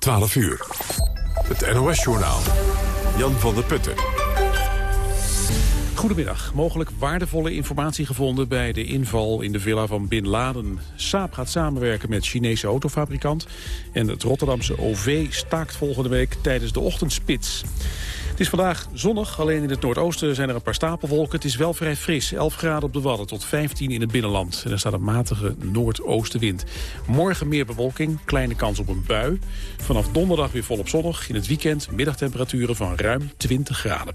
12 uur. Het NOS-journaal. Jan van der Putten. Goedemiddag. Mogelijk waardevolle informatie gevonden bij de inval in de villa van Bin Laden. Saab gaat samenwerken met Chinese autofabrikant. En het Rotterdamse OV staakt volgende week tijdens de ochtendspits. Het is vandaag zonnig, alleen in het noordoosten zijn er een paar stapelwolken. Het is wel vrij fris, 11 graden op de Wadden tot 15 in het binnenland. En er staat een matige noordoostenwind. Morgen meer bewolking, kleine kans op een bui. Vanaf donderdag weer volop zonnig. In het weekend middagtemperaturen van ruim 20 graden.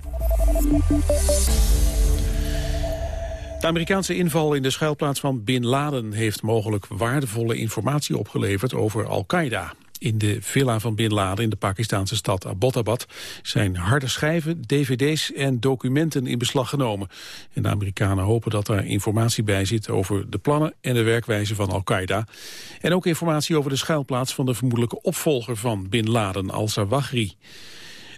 De Amerikaanse inval in de schuilplaats van Bin Laden heeft mogelijk waardevolle informatie opgeleverd over Al-Qaeda. In de villa van Bin Laden in de Pakistanse stad Abbottabad zijn harde schijven, dvd's en documenten in beslag genomen. En de Amerikanen hopen dat daar informatie bij zit over de plannen en de werkwijze van Al-Qaeda. En ook informatie over de schuilplaats van de vermoedelijke opvolger van Bin Laden, al-Zawahri.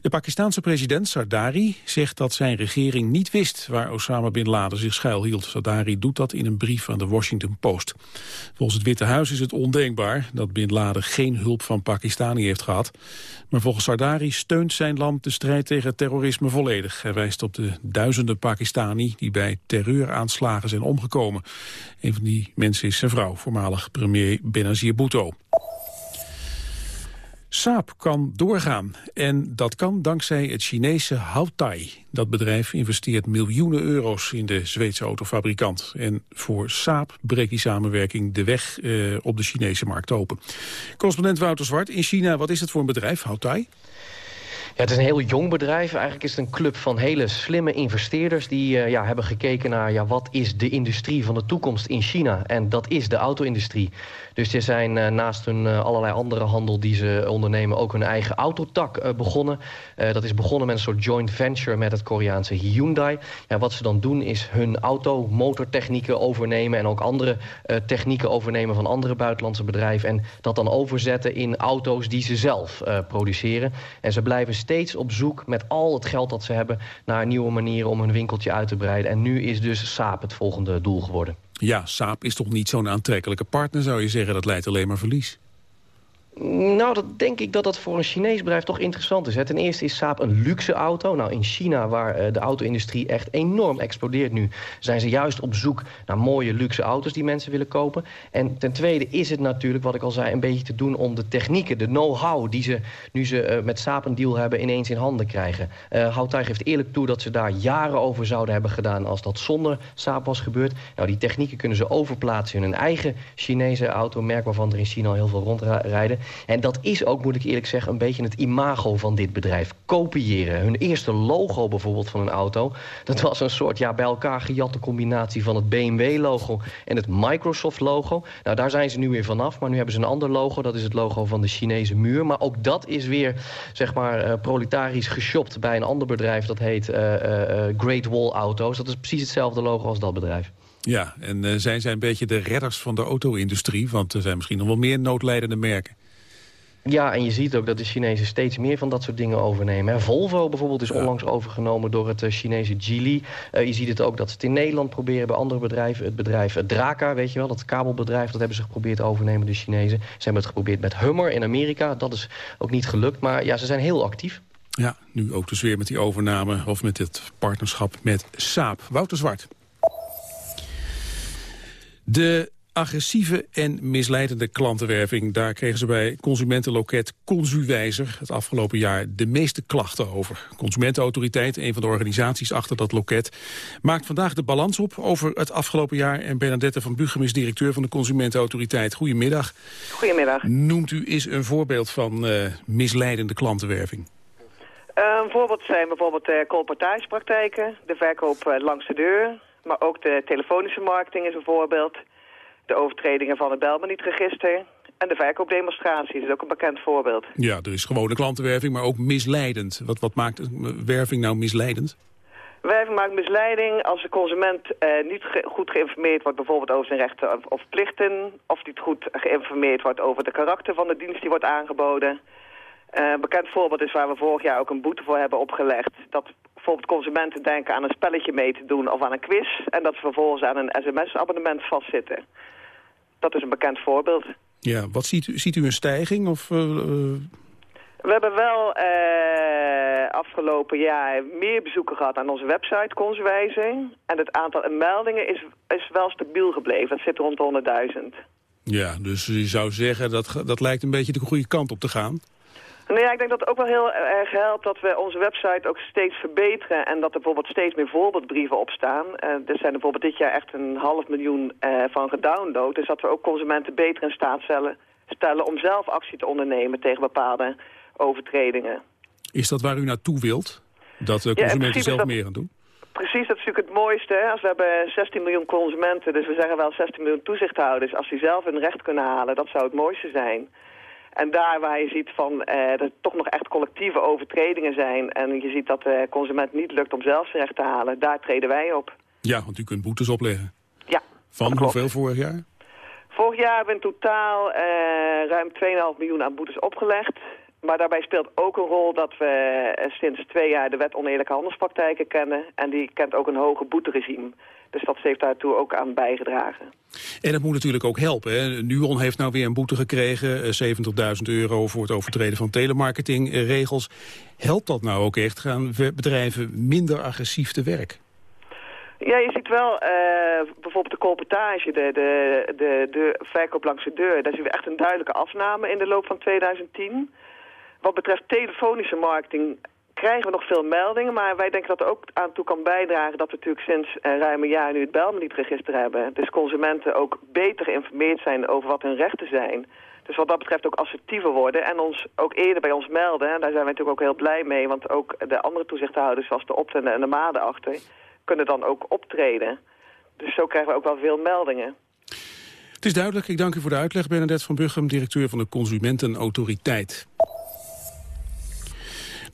De Pakistanse president Sardari zegt dat zijn regering niet wist waar Osama Bin Laden zich schuilhield. Sardari doet dat in een brief aan de Washington Post. Volgens het Witte Huis is het ondenkbaar dat Bin Laden geen hulp van Pakistani heeft gehad. Maar volgens Sardari steunt zijn land de strijd tegen terrorisme volledig. Hij wijst op de duizenden Pakistani die bij terreuraanslagen zijn omgekomen. Een van die mensen is zijn vrouw, voormalig premier Benazir Bhutto. Saab kan doorgaan en dat kan dankzij het Chinese Houtai. Dat bedrijf investeert miljoenen euro's in de Zweedse autofabrikant. En voor Saab breekt die samenwerking de weg eh, op de Chinese markt open. Correspondent Wouter Zwart, in China, wat is het voor een bedrijf, Houtai? Het is een heel jong bedrijf. Eigenlijk is het een club van hele slimme investeerders... die uh, ja, hebben gekeken naar ja, wat is de industrie van de toekomst in China. En dat is de auto-industrie. Dus er zijn uh, naast hun uh, allerlei andere handel die ze ondernemen... ook hun eigen autotak begonnen. dat is begonnen met een soort joint venture met het Koreaanse Hyundai. Ja, wat ze dan doen is hun automotortechnieken overnemen... en ook andere technieken overnemen van andere buitenlandse bedrijven... en dat dan overzetten in auto's die ze zelf produceren. En ze blijven steeds op zoek met al het geld dat ze hebben... naar nieuwe manieren om hun winkeltje uit te breiden. En nu is dus Saab het volgende doel geworden. Ja, Saab is toch niet zo'n aantrekkelijke partner, zou je zeggen. Dat leidt alleen maar verlies. Nou, dat denk ik dat dat voor een Chinees bedrijf toch interessant is. Hè. Ten eerste is Saab een luxe auto. Nou, in China, waar uh, de auto-industrie echt enorm explodeert nu... zijn ze juist op zoek naar mooie luxe auto's die mensen willen kopen. En ten tweede is het natuurlijk, wat ik al zei... een beetje te doen om de technieken, de know-how... die ze, nu ze uh, met Saab een deal hebben, ineens in handen krijgen. Uh, Houtai geeft eerlijk toe dat ze daar jaren over zouden hebben gedaan... als dat zonder Saab was gebeurd. Nou, die technieken kunnen ze overplaatsen in hun eigen Chinese automerk... waarvan er in China heel veel rondrijden. En dat is ook, moet ik eerlijk zeggen, een beetje het imago van dit bedrijf. Kopiëren. Hun eerste logo bijvoorbeeld van een auto... dat was een soort ja, bij elkaar gejatte combinatie van het BMW-logo... en het Microsoft-logo. Nou, daar zijn ze nu weer vanaf. Maar nu hebben ze een ander logo. Dat is het logo van de Chinese muur. Maar ook dat is weer, zeg maar, uh, proletarisch geshopt bij een ander bedrijf. Dat heet uh, uh, Great Wall Auto's. Dat is precies hetzelfde logo als dat bedrijf. Ja, en uh, zijn zij een beetje de redders van de auto-industrie? Want er zijn misschien nog wel meer noodlijdende merken. Ja, en je ziet ook dat de Chinezen steeds meer van dat soort dingen overnemen. Volvo bijvoorbeeld is onlangs overgenomen door het uh, Chinese Geely. Uh, je ziet het ook dat ze het in Nederland proberen bij andere bedrijven. Het bedrijf uh, Draka, weet je wel, dat kabelbedrijf... dat hebben ze geprobeerd te overnemen, de Chinezen. Ze hebben het geprobeerd met Hummer in Amerika. Dat is ook niet gelukt, maar ja, ze zijn heel actief. Ja, nu ook dus weer met die overname of met het partnerschap met Saab. Wouter Zwart. De agressieve en misleidende klantenwerving. Daar kregen ze bij consumentenloket Consuwijzer het afgelopen jaar de meeste klachten over. Consumentenautoriteit, een van de organisaties achter dat loket, maakt vandaag de balans op over het afgelopen jaar. En Bernadette van Bugem is directeur van de Consumentenautoriteit. Goedemiddag. Goedemiddag. Noemt u eens een voorbeeld van uh, misleidende klantenwerving? Uh, een voorbeeld zijn bijvoorbeeld uh, colportagepraktijken, de verkoop langs de deur, maar ook de telefonische marketing is een voorbeeld de overtredingen van het Belmaniet-register en de verkoopdemonstraties. is ook een bekend voorbeeld. Ja, er is gewone klantenwerving, maar ook misleidend. Wat, wat maakt werving nou misleidend? Werving maakt misleiding als de consument eh, niet ge goed geïnformeerd wordt... bijvoorbeeld over zijn rechten of, plichten... of niet goed geïnformeerd wordt over de karakter van de dienst die wordt aangeboden. Uh, een bekend voorbeeld is waar we vorig jaar ook een boete voor hebben opgelegd... dat bijvoorbeeld consumenten denken aan een spelletje mee te doen of aan een quiz... en dat ze vervolgens aan een sms-abonnement vastzitten. Dat is een bekend voorbeeld. Ja, wat ziet u? Ziet u een stijging? Of, uh, We hebben wel uh, afgelopen jaar meer bezoeken gehad aan onze website Konsenwijzing. En het aantal meldingen is, is wel stabiel gebleven. Dat zit rond de 100.000. Ja, dus je zou zeggen dat dat lijkt een beetje de goede kant op te gaan. Nou ja, ik denk dat het ook wel heel erg helpt dat we onze website ook steeds verbeteren... en dat er bijvoorbeeld steeds meer voorbeeldbrieven op staan. Uh, er zijn er bijvoorbeeld dit jaar echt een half miljoen uh, van gedownload. Dus dat we ook consumenten beter in staat stellen, stellen om zelf actie te ondernemen tegen bepaalde overtredingen. Is dat waar u naartoe wilt? Dat de consumenten zelf meer gaan doen? Precies, dat is natuurlijk het mooiste. Als we hebben 16 miljoen consumenten, dus we zeggen wel 16 miljoen toezichthouders. Als die zelf hun recht kunnen halen, dat zou het mooiste zijn. En daar waar je ziet van, eh, dat er toch nog echt collectieve overtredingen zijn... en je ziet dat de consument niet lukt om zelf zijn recht te halen, daar treden wij op. Ja, want u kunt boetes opleggen. Ja. Van hoeveel vorig jaar? Vorig jaar hebben we in totaal uh, ruim 2,5 miljoen aan boetes opgelegd. Maar daarbij speelt ook een rol dat we eh, sinds twee jaar de wet oneerlijke handelspraktijken kennen. En die kent ook een hoger boeteregime. Dus dat heeft daartoe ook aan bijgedragen. En het moet natuurlijk ook helpen. Hè? Nuon heeft nou weer een boete gekregen, 70.000 eh, euro voor het overtreden van telemarketingregels. Helpt dat nou ook echt? Gaan bedrijven minder agressief te werk? Ja, je ziet wel uh, bijvoorbeeld de colportage, de, de, de, de verkoop langs de deur. Daar zien we echt een duidelijke afname in de loop van 2010. Wat betreft telefonische marketing krijgen we nog veel meldingen, maar wij denken dat er ook aan toe kan bijdragen dat we natuurlijk sinds uh, ruim een jaar nu het Belmeniet-register hebben. Dus consumenten ook beter geïnformeerd zijn over wat hun rechten zijn. Dus wat dat betreft ook assertiever worden en ons ook eerder bij ons melden. En daar zijn we natuurlijk ook heel blij mee, want ook de andere toezichthouders zoals de Opten en de Maden achter kunnen dan ook optreden. Dus zo krijgen we ook wel veel meldingen. Het is duidelijk. Ik dank u voor de uitleg, Bernadette van Buchem, directeur van de Consumentenautoriteit.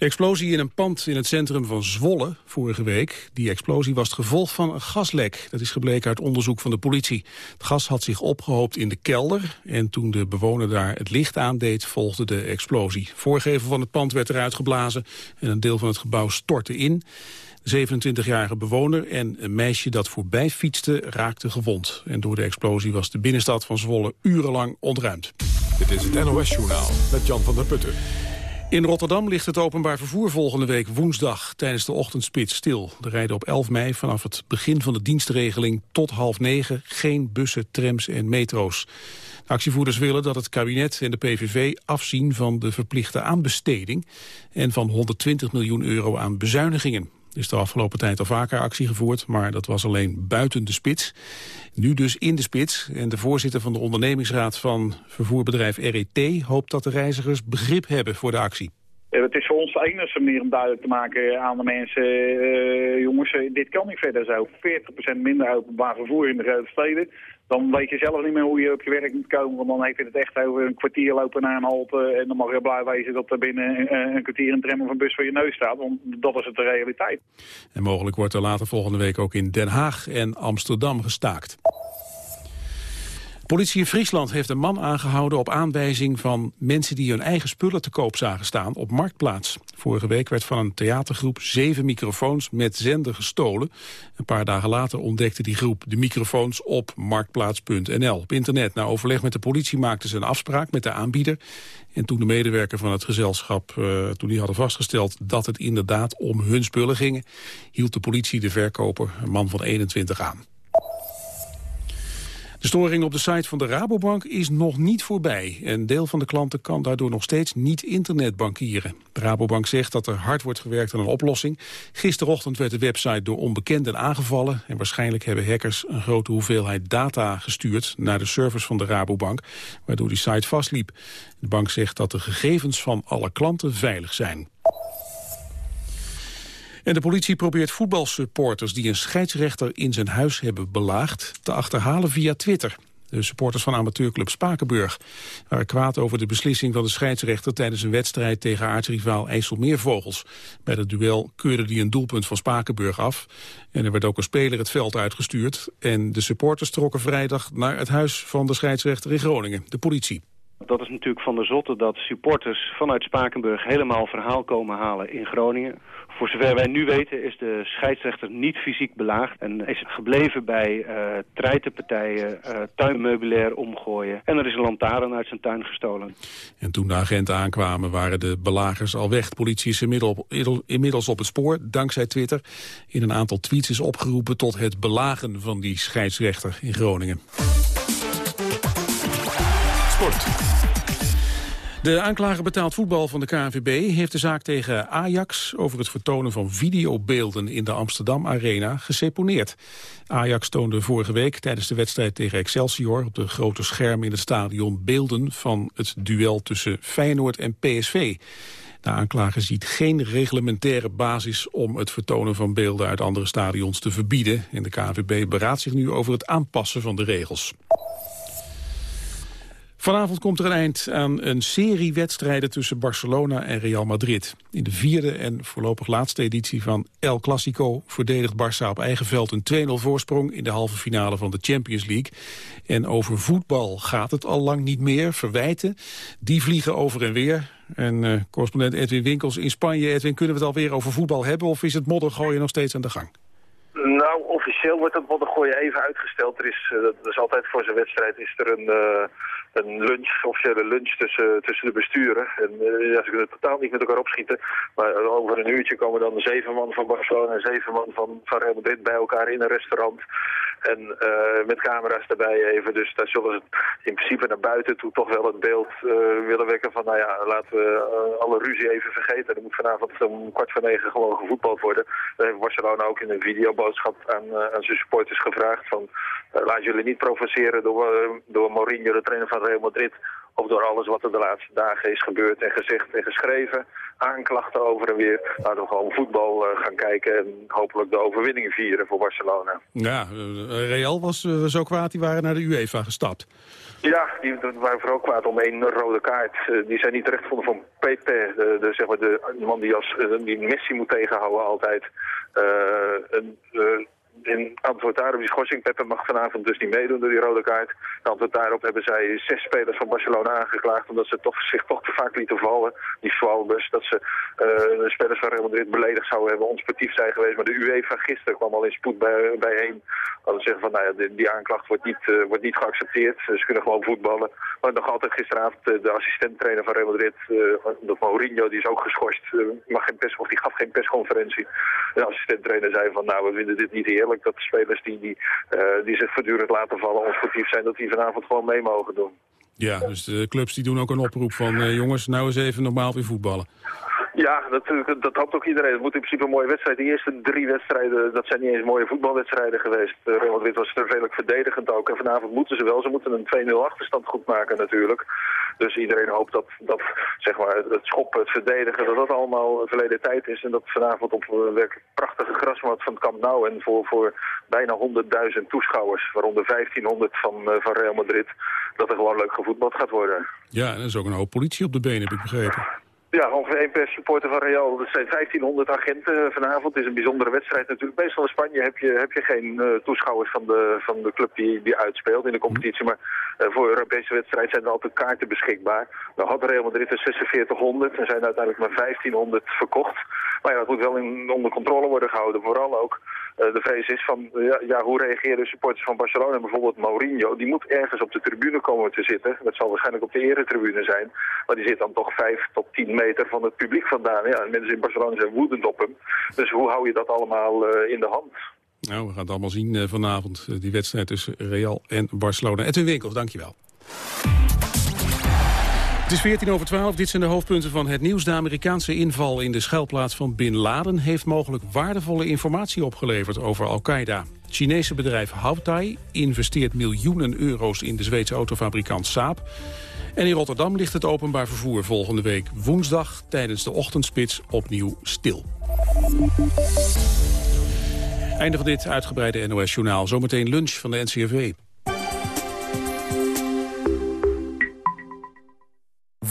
De explosie in een pand in het centrum van Zwolle vorige week. Die explosie was het gevolg van een gaslek. Dat is gebleken uit onderzoek van de politie. Het gas had zich opgehoopt in de kelder. En toen de bewoner daar het licht aandeed, volgde de explosie. Voorgevel van het pand werd eruit geblazen. En een deel van het gebouw stortte in. De 27-jarige bewoner en een meisje dat voorbij fietste raakten gewond. En door de explosie was de binnenstad van Zwolle urenlang ontruimd. Dit is het NOS Journaal met Jan van der Putten. In Rotterdam ligt het openbaar vervoer volgende week woensdag tijdens de ochtendspits stil. Er rijden op 11 mei vanaf het begin van de dienstregeling tot half negen geen bussen, trams en metro's. De actievoerders willen dat het kabinet en de PVV afzien van de verplichte aanbesteding en van 120 miljoen euro aan bezuinigingen is de afgelopen tijd al vaker actie gevoerd, maar dat was alleen buiten de spits. Nu dus in de spits. En de voorzitter van de ondernemingsraad van vervoerbedrijf RET hoopt dat de reizigers begrip hebben voor de actie. Het is voor ons de enige manier om duidelijk te maken aan de mensen... Uh, jongens, eh, dit kan niet verder zo. 40% minder openbaar vervoer in de grote steden dan weet je zelf niet meer hoe je op je werk moet komen. Want dan heeft je het echt over een kwartier lopen naar een halte. En dan mag je blij wezen dat er binnen een, een kwartier een tram of een bus voor je neus staat. Want dat is het de realiteit. En mogelijk wordt er later volgende week ook in Den Haag en Amsterdam gestaakt. Politie in Friesland heeft een man aangehouden op aanwijzing van mensen die hun eigen spullen te koop zagen staan op Marktplaats. Vorige week werd van een theatergroep zeven microfoons met zender gestolen. Een paar dagen later ontdekte die groep de microfoons op marktplaats.nl. Op internet, na overleg met de politie maakten ze een afspraak met de aanbieder. En toen de medewerker van het gezelschap, uh, toen die hadden vastgesteld dat het inderdaad om hun spullen ging, hield de politie de verkoper, een man van 21, aan. De storing op de site van de Rabobank is nog niet voorbij. Een deel van de klanten kan daardoor nog steeds niet internetbankieren. De Rabobank zegt dat er hard wordt gewerkt aan een oplossing. Gisterochtend werd de website door onbekenden aangevallen... en waarschijnlijk hebben hackers een grote hoeveelheid data gestuurd... naar de servers van de Rabobank, waardoor die site vastliep. De bank zegt dat de gegevens van alle klanten veilig zijn. En de politie probeert voetbalsupporters die een scheidsrechter in zijn huis hebben belaagd te achterhalen via Twitter. De supporters van amateurclub Spakenburg waren kwaad over de beslissing van de scheidsrechter tijdens een wedstrijd tegen aartsrivaal IJsselmeervogels. Bij dat duel keurde hij een doelpunt van Spakenburg af. En er werd ook een speler het veld uitgestuurd. En de supporters trokken vrijdag naar het huis van de scheidsrechter in Groningen, de politie. Dat is natuurlijk van de zotte dat supporters vanuit Spakenburg helemaal verhaal komen halen in Groningen. Voor zover wij nu weten is de scheidsrechter niet fysiek belaagd en is gebleven bij uh, treitenpartijen, uh, tuinmeubilair omgooien. En er is een lantaarn uit zijn tuin gestolen. En toen de agenten aankwamen waren de belagers al weg. De politie is inmiddels op het spoor, dankzij Twitter. In een aantal tweets is opgeroepen tot het belagen van die scheidsrechter in Groningen. Sport. De aanklager betaald voetbal van de KNVB heeft de zaak tegen Ajax over het vertonen van videobeelden in de Amsterdam Arena geseponeerd. Ajax toonde vorige week tijdens de wedstrijd tegen Excelsior op de grote scherm in het stadion beelden van het duel tussen Feyenoord en PSV. De aanklager ziet geen reglementaire basis om het vertonen van beelden uit andere stadions te verbieden. En de KNVB beraadt zich nu over het aanpassen van de regels. Vanavond komt er een eind aan een serie wedstrijden tussen Barcelona en Real Madrid. In de vierde en voorlopig laatste editie van El Clasico verdedigt Barça op eigen veld een 2-0 voorsprong in de halve finale van de Champions League. En over voetbal gaat het al lang niet meer. Verwijten, die vliegen over en weer. En uh, correspondent Edwin Winkels in Spanje. Edwin, kunnen we het alweer over voetbal hebben of is het moddergooien nog steeds aan de gang? Nou, officieel wordt het moddergooien even uitgesteld. Er is, uh, dat is altijd voor zo'n wedstrijd is er een... Uh een lunch, officiële lunch tussen, tussen de besturen. En uh, ja, ze kunnen totaal niet met elkaar opschieten. Maar over een uurtje komen dan zeven man van Barcelona en zeven man van, van Real Madrid bij elkaar in een restaurant. En uh, met camera's erbij even. Dus daar zullen ze in principe naar buiten toe toch wel het beeld uh, willen wekken van... nou ja, laten we alle ruzie even vergeten. Er moet vanavond om kwart voor negen gewoon gevoetbald worden. Daar heeft Barcelona ook in een videoboodschap aan, aan zijn supporters gevraagd van... laat jullie niet provoceren door, door Mourinho, de trainer van Real Madrid of door alles wat er de laatste dagen is gebeurd en gezegd en geschreven. Aanklachten over en weer. Laten we gewoon voetbal uh, gaan kijken en hopelijk de overwinning vieren voor Barcelona. Ja, eh, Real was uh, zo kwaad, die waren naar de UEFA gestapt. Ja, die waren vooral kwaad om één rode kaart. Uh, die zijn niet terecht vonden van Pepe, de, de, zeg maar de, man die, als, die Messi moet tegenhouden altijd. een, in antwoord daarop, die Peppe mag vanavond dus niet meedoen door die rode kaart. In antwoord daarop hebben zij zes spelers van Barcelona aangeklaagd omdat ze toch, zich toch te vaak lieten vallen. Die Schwalbus, dat ze uh, spelers van Real Madrid beledigd zouden hebben, onsportief zijn geweest. Maar de UEFA gisteren kwam al in spoed bij, bijeen. Dat zeggen van, nou ja, die, die aanklacht wordt niet, uh, wordt niet geaccepteerd. Ze kunnen gewoon voetballen. Maar nog altijd gisteravond uh, de assistenttrainer van Real Madrid, uh, Mourinho, die is ook geschorst. mag geen pers, of die gaf geen persconferentie. De assistenttrainer zei van, nou, we vinden dit niet dat de spelers die, die, uh, die zich voortdurend laten vallen onsportief zijn, dat die vanavond gewoon mee mogen doen. Ja, dus de clubs die doen ook een oproep van uh, jongens, nou eens even normaal weer voetballen. Ja, dat, dat hoopt ook iedereen. Het moet in principe een mooie wedstrijd. De eerste drie wedstrijden, dat zijn niet eens mooie voetbalwedstrijden geweest. Uh, Real Madrid was redelijk verdedigend ook. En vanavond moeten ze wel. Ze moeten een 2-0 achterstand goed maken natuurlijk. Dus iedereen hoopt dat, dat zeg maar, het schoppen, het verdedigen, dat dat allemaal verleden tijd is. En dat vanavond op een prachtige grasmat van Camp Nou en voor, voor bijna 100.000 toeschouwers, waaronder 1500 van, uh, van Real Madrid, dat er gewoon leuk gevoetbald gaat worden. Ja, en er is ook een hoop politie op de been, heb ik begrepen. Ja, ongeveer één per supporter van Real. Dat zijn 1500 agenten vanavond. Het is een bijzondere wedstrijd natuurlijk. Meestal in Spanje heb je, heb je geen uh, toeschouwers van de, van de club die, die uitspeelt in de competitie. Maar uh, voor Europese wedstrijd zijn er altijd kaarten beschikbaar. Nou had Real Madrid er 4600 en zijn uiteindelijk maar 1500 verkocht. Maar ja, dat moet wel in, onder controle worden gehouden. Vooral ook de vrees is van, ja, hoe reageren supporters van Barcelona? Bijvoorbeeld Mourinho, die moet ergens op de tribune komen te zitten. Dat zal waarschijnlijk op de eretribune zijn. Maar die zit dan toch 5 tot 10 meter van het publiek vandaan. Ja, mensen in Barcelona zijn woedend op hem. Dus hoe hou je dat allemaal uh, in de hand? Nou, we gaan het allemaal zien uh, vanavond, die wedstrijd tussen Real en Barcelona. Edwin Winkels, dankjewel. Is 14 over 12. Dit zijn de hoofdpunten van het nieuws. De Amerikaanse inval in de schuilplaats van Bin Laden... heeft mogelijk waardevolle informatie opgeleverd over Al-Qaeda. Het Chinese bedrijf Houtai investeert miljoenen euro's... in de Zweedse autofabrikant Saab. En in Rotterdam ligt het openbaar vervoer volgende week woensdag... tijdens de ochtendspits opnieuw stil. Einde van dit uitgebreide NOS-journaal. Zometeen lunch van de NCRV.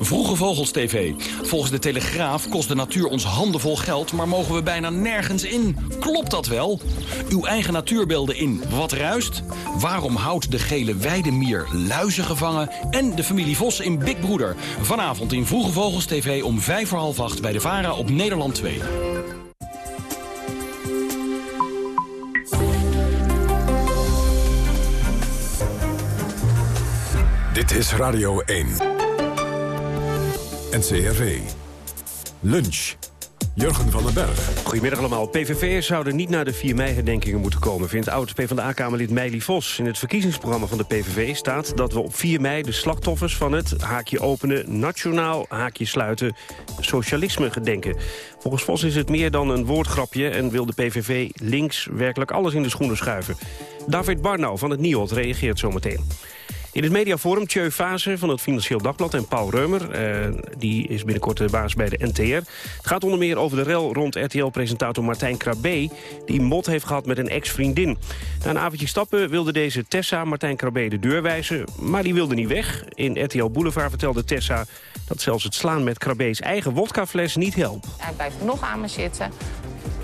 Vroege Vogels TV. Volgens de Telegraaf kost de natuur ons handenvol geld... maar mogen we bijna nergens in. Klopt dat wel? Uw eigen natuurbeelden in Wat Ruist? Waarom houdt de gele weidemier luizen gevangen? En de familie Vos in Big Broeder. Vanavond in Vroege Vogels TV om vijf voor half acht... bij de VARA op Nederland 2. Dit is Radio 1. NCRV. Lunch. Jurgen van den Berg. Goedemiddag allemaal. PVV'ers zouden niet naar de 4 mei-herdenkingen moeten komen... vindt oud-PVDA-kamerlid Meili Vos. In het verkiezingsprogramma van de PVV staat dat we op 4 mei... de slachtoffers van het haakje openen, nationaal haakje sluiten... socialisme gedenken. Volgens Vos is het meer dan een woordgrapje... en wil de PVV links werkelijk alles in de schoenen schuiven. David Barnau van het NIOD reageert zometeen. In het mediaforum Tjeu Fase van het Financieel Dagblad en Paul Reumer. Eh, die is binnenkort de baas bij de NTR. Het gaat onder meer over de rel rond RTL-presentator Martijn Krabbe... die mot heeft gehad met een ex-vriendin. Na een avondje stappen wilde deze Tessa Martijn Krabbe de deur wijzen... maar die wilde niet weg. In RTL Boulevard vertelde Tessa dat zelfs het slaan met Krabbe's eigen wodkafles niet helpt. Hij blijft nog aan me zitten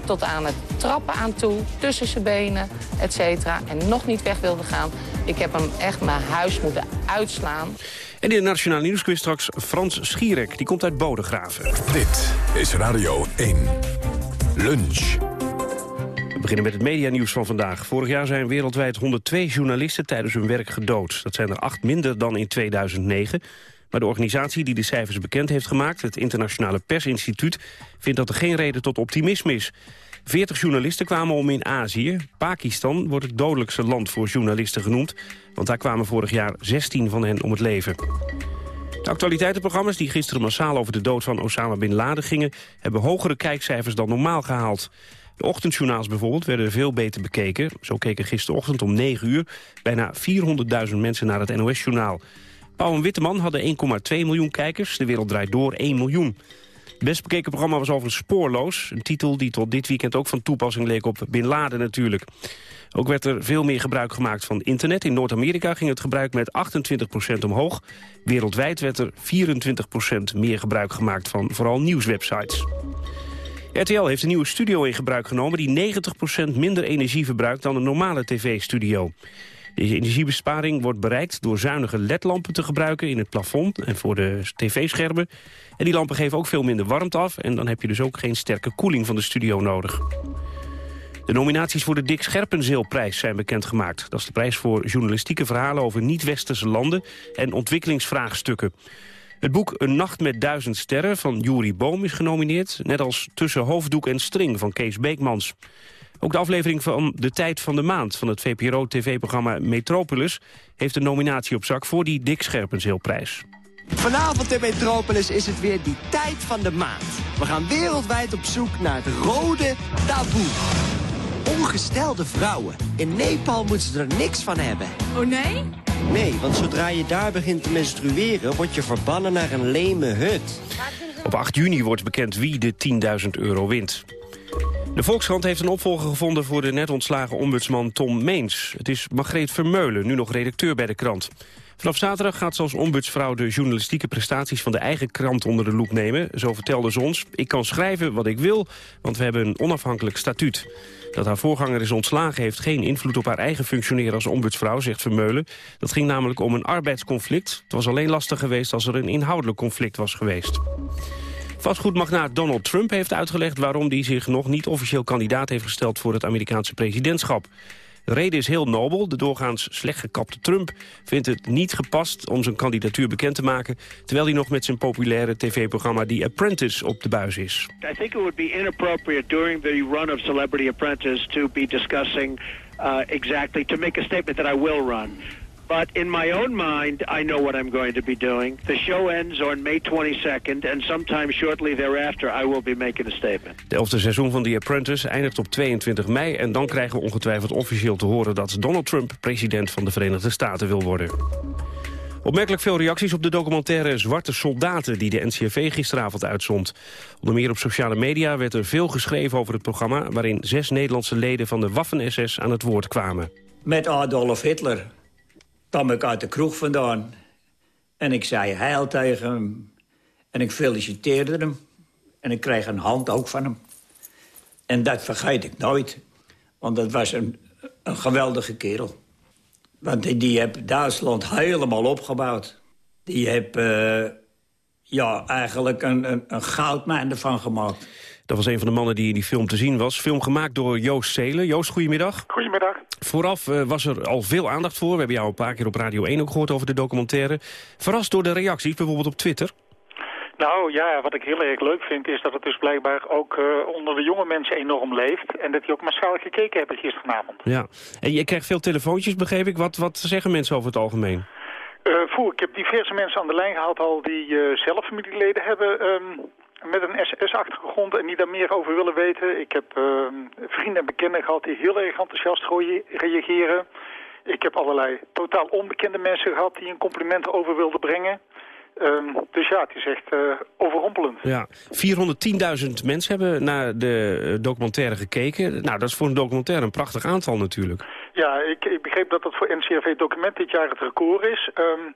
tot aan het trappen aan toe, tussen zijn benen, et cetera. En nog niet weg wilde gaan. Ik heb hem echt mijn huis moeten uitslaan. En in de Nationale Nieuwsquiz straks Frans Schierek. Die komt uit Bodegraven. Dit is Radio 1. Lunch. We beginnen met het medianieuws van vandaag. Vorig jaar zijn wereldwijd 102 journalisten tijdens hun werk gedood. Dat zijn er acht minder dan in 2009. Maar de organisatie die de cijfers bekend heeft gemaakt... het Internationale Persinstituut... vindt dat er geen reden tot optimisme is. 40 journalisten kwamen om in Azië. Pakistan wordt het dodelijkste land voor journalisten genoemd... want daar kwamen vorig jaar 16 van hen om het leven. De actualiteitenprogramma's die gisteren massaal over de dood van Osama Bin Laden gingen... hebben hogere kijkcijfers dan normaal gehaald. De ochtendjournaals bijvoorbeeld werden veel beter bekeken. Zo keken gisterochtend om 9 uur bijna 400.000 mensen naar het NOS-journaal. Pauw en Witteman hadden 1,2 miljoen kijkers. De Wereld Draait Door 1 miljoen. Het best bekeken programma was overigens Spoorloos. Een titel die tot dit weekend ook van toepassing leek op Bin Laden natuurlijk. Ook werd er veel meer gebruik gemaakt van internet. In Noord-Amerika ging het gebruik met 28% omhoog. Wereldwijd werd er 24% meer gebruik gemaakt van vooral nieuwswebsites. RTL heeft een nieuwe studio in gebruik genomen... die 90% minder energie verbruikt dan een normale tv-studio. Deze energiebesparing wordt bereikt door zuinige ledlampen te gebruiken in het plafond en voor de tv-schermen. En die lampen geven ook veel minder warmte af en dan heb je dus ook geen sterke koeling van de studio nodig. De nominaties voor de Dick Scherpenzeelprijs zijn bekendgemaakt. Dat is de prijs voor journalistieke verhalen over niet-westerse landen en ontwikkelingsvraagstukken. Het boek Een Nacht met Duizend Sterren van Juri Boom is genomineerd... net als Tussen Hoofddoek en String van Kees Beekmans. Ook de aflevering van De Tijd van de Maand van het VPRO-tv-programma Metropolis... heeft een nominatie op zak voor die Dick Scherpenzeelprijs. Vanavond in Metropolis is het weer die tijd van de maand. We gaan wereldwijd op zoek naar het rode taboe. Ongestelde vrouwen. In Nepal moeten ze er niks van hebben. Oh nee? Nee, want zodra je daar begint te menstrueren... word je verbannen naar een leme hut. Op 8 juni wordt bekend wie de 10.000 euro wint. De Volkskrant heeft een opvolger gevonden voor de net ontslagen ombudsman Tom Meens. Het is Margreet Vermeulen, nu nog redacteur bij de krant. Vanaf zaterdag gaat ze als ombudsvrouw de journalistieke prestaties van de eigen krant onder de loep nemen. Zo vertelde ze ons, ik kan schrijven wat ik wil, want we hebben een onafhankelijk statuut. Dat haar voorganger is ontslagen heeft geen invloed op haar eigen functioneren als ombudsvrouw, zegt Vermeulen. Dat ging namelijk om een arbeidsconflict. Het was alleen lastig geweest als er een inhoudelijk conflict was geweest. Vastgoedmagnaat Donald Trump heeft uitgelegd waarom hij zich nog niet officieel kandidaat heeft gesteld voor het Amerikaanse presidentschap. De reden is heel nobel. De doorgaans slecht gekapte Trump vindt het niet gepast om zijn kandidatuur bekend te maken... terwijl hij nog met zijn populaire tv-programma The Apprentice op de buis is. I think it would be inappropriate during the run of Celebrity Apprentice to be discussing uh, exactly, to make a statement that I will run. But in my own mind, I know what I'm going to be doing. The show ends on May 22nd, and sometime shortly thereafter, I will be making a statement. De elfde seizoen van The Apprentice eindigt op 22 mei... en dan krijgen we ongetwijfeld officieel te horen... dat Donald Trump president van de Verenigde Staten wil worden. Opmerkelijk veel reacties op de documentaire Zwarte Soldaten... die de NCRV gisteravond uitzond. Onder meer op sociale media werd er veel geschreven over het programma... waarin zes Nederlandse leden van de Waffen-SS aan het woord kwamen. Met Adolf Hitler kwam ik uit de kroeg vandaan. En ik zei heil tegen hem. En ik feliciteerde hem. En ik kreeg een hand ook van hem. En dat vergeet ik nooit. Want dat was een, een geweldige kerel. Want die, die heb Duitsland helemaal opgebouwd. Die heb uh, ja, eigenlijk een, een, een goudmijn ervan gemaakt. Dat was een van de mannen die in die film te zien was. Film gemaakt door Joost Zelen. Joost, goedemiddag. Goedemiddag. Vooraf uh, was er al veel aandacht voor. We hebben jou een paar keer op Radio 1 ook gehoord over de documentaire. Verrast door de reacties, bijvoorbeeld op Twitter? Nou ja, wat ik heel erg leuk vind is dat het dus blijkbaar ook uh, onder de jonge mensen enorm leeft. En dat die ook massaal gekeken hebben gisteravond. Ja, en je krijgt veel telefoontjes, begreep ik. Wat, wat zeggen mensen over het algemeen? Uh, voer, ik heb diverse mensen aan de lijn gehad al die uh, zelf familieleden hebben um, met een SS-achtergrond en die daar meer over willen weten. Ik heb uh, vrienden en bekenden gehad die heel erg enthousiast reageren. Ik heb allerlei totaal onbekende mensen gehad die een compliment over wilden brengen. Um, dus ja, het is echt uh, overrompelend. Ja, 410.000 mensen hebben naar de documentaire gekeken. Nou, dat is voor een documentaire een prachtig aantal natuurlijk. Ja, ik, ik begreep dat dat voor NCRV Document dit jaar het record is. Um,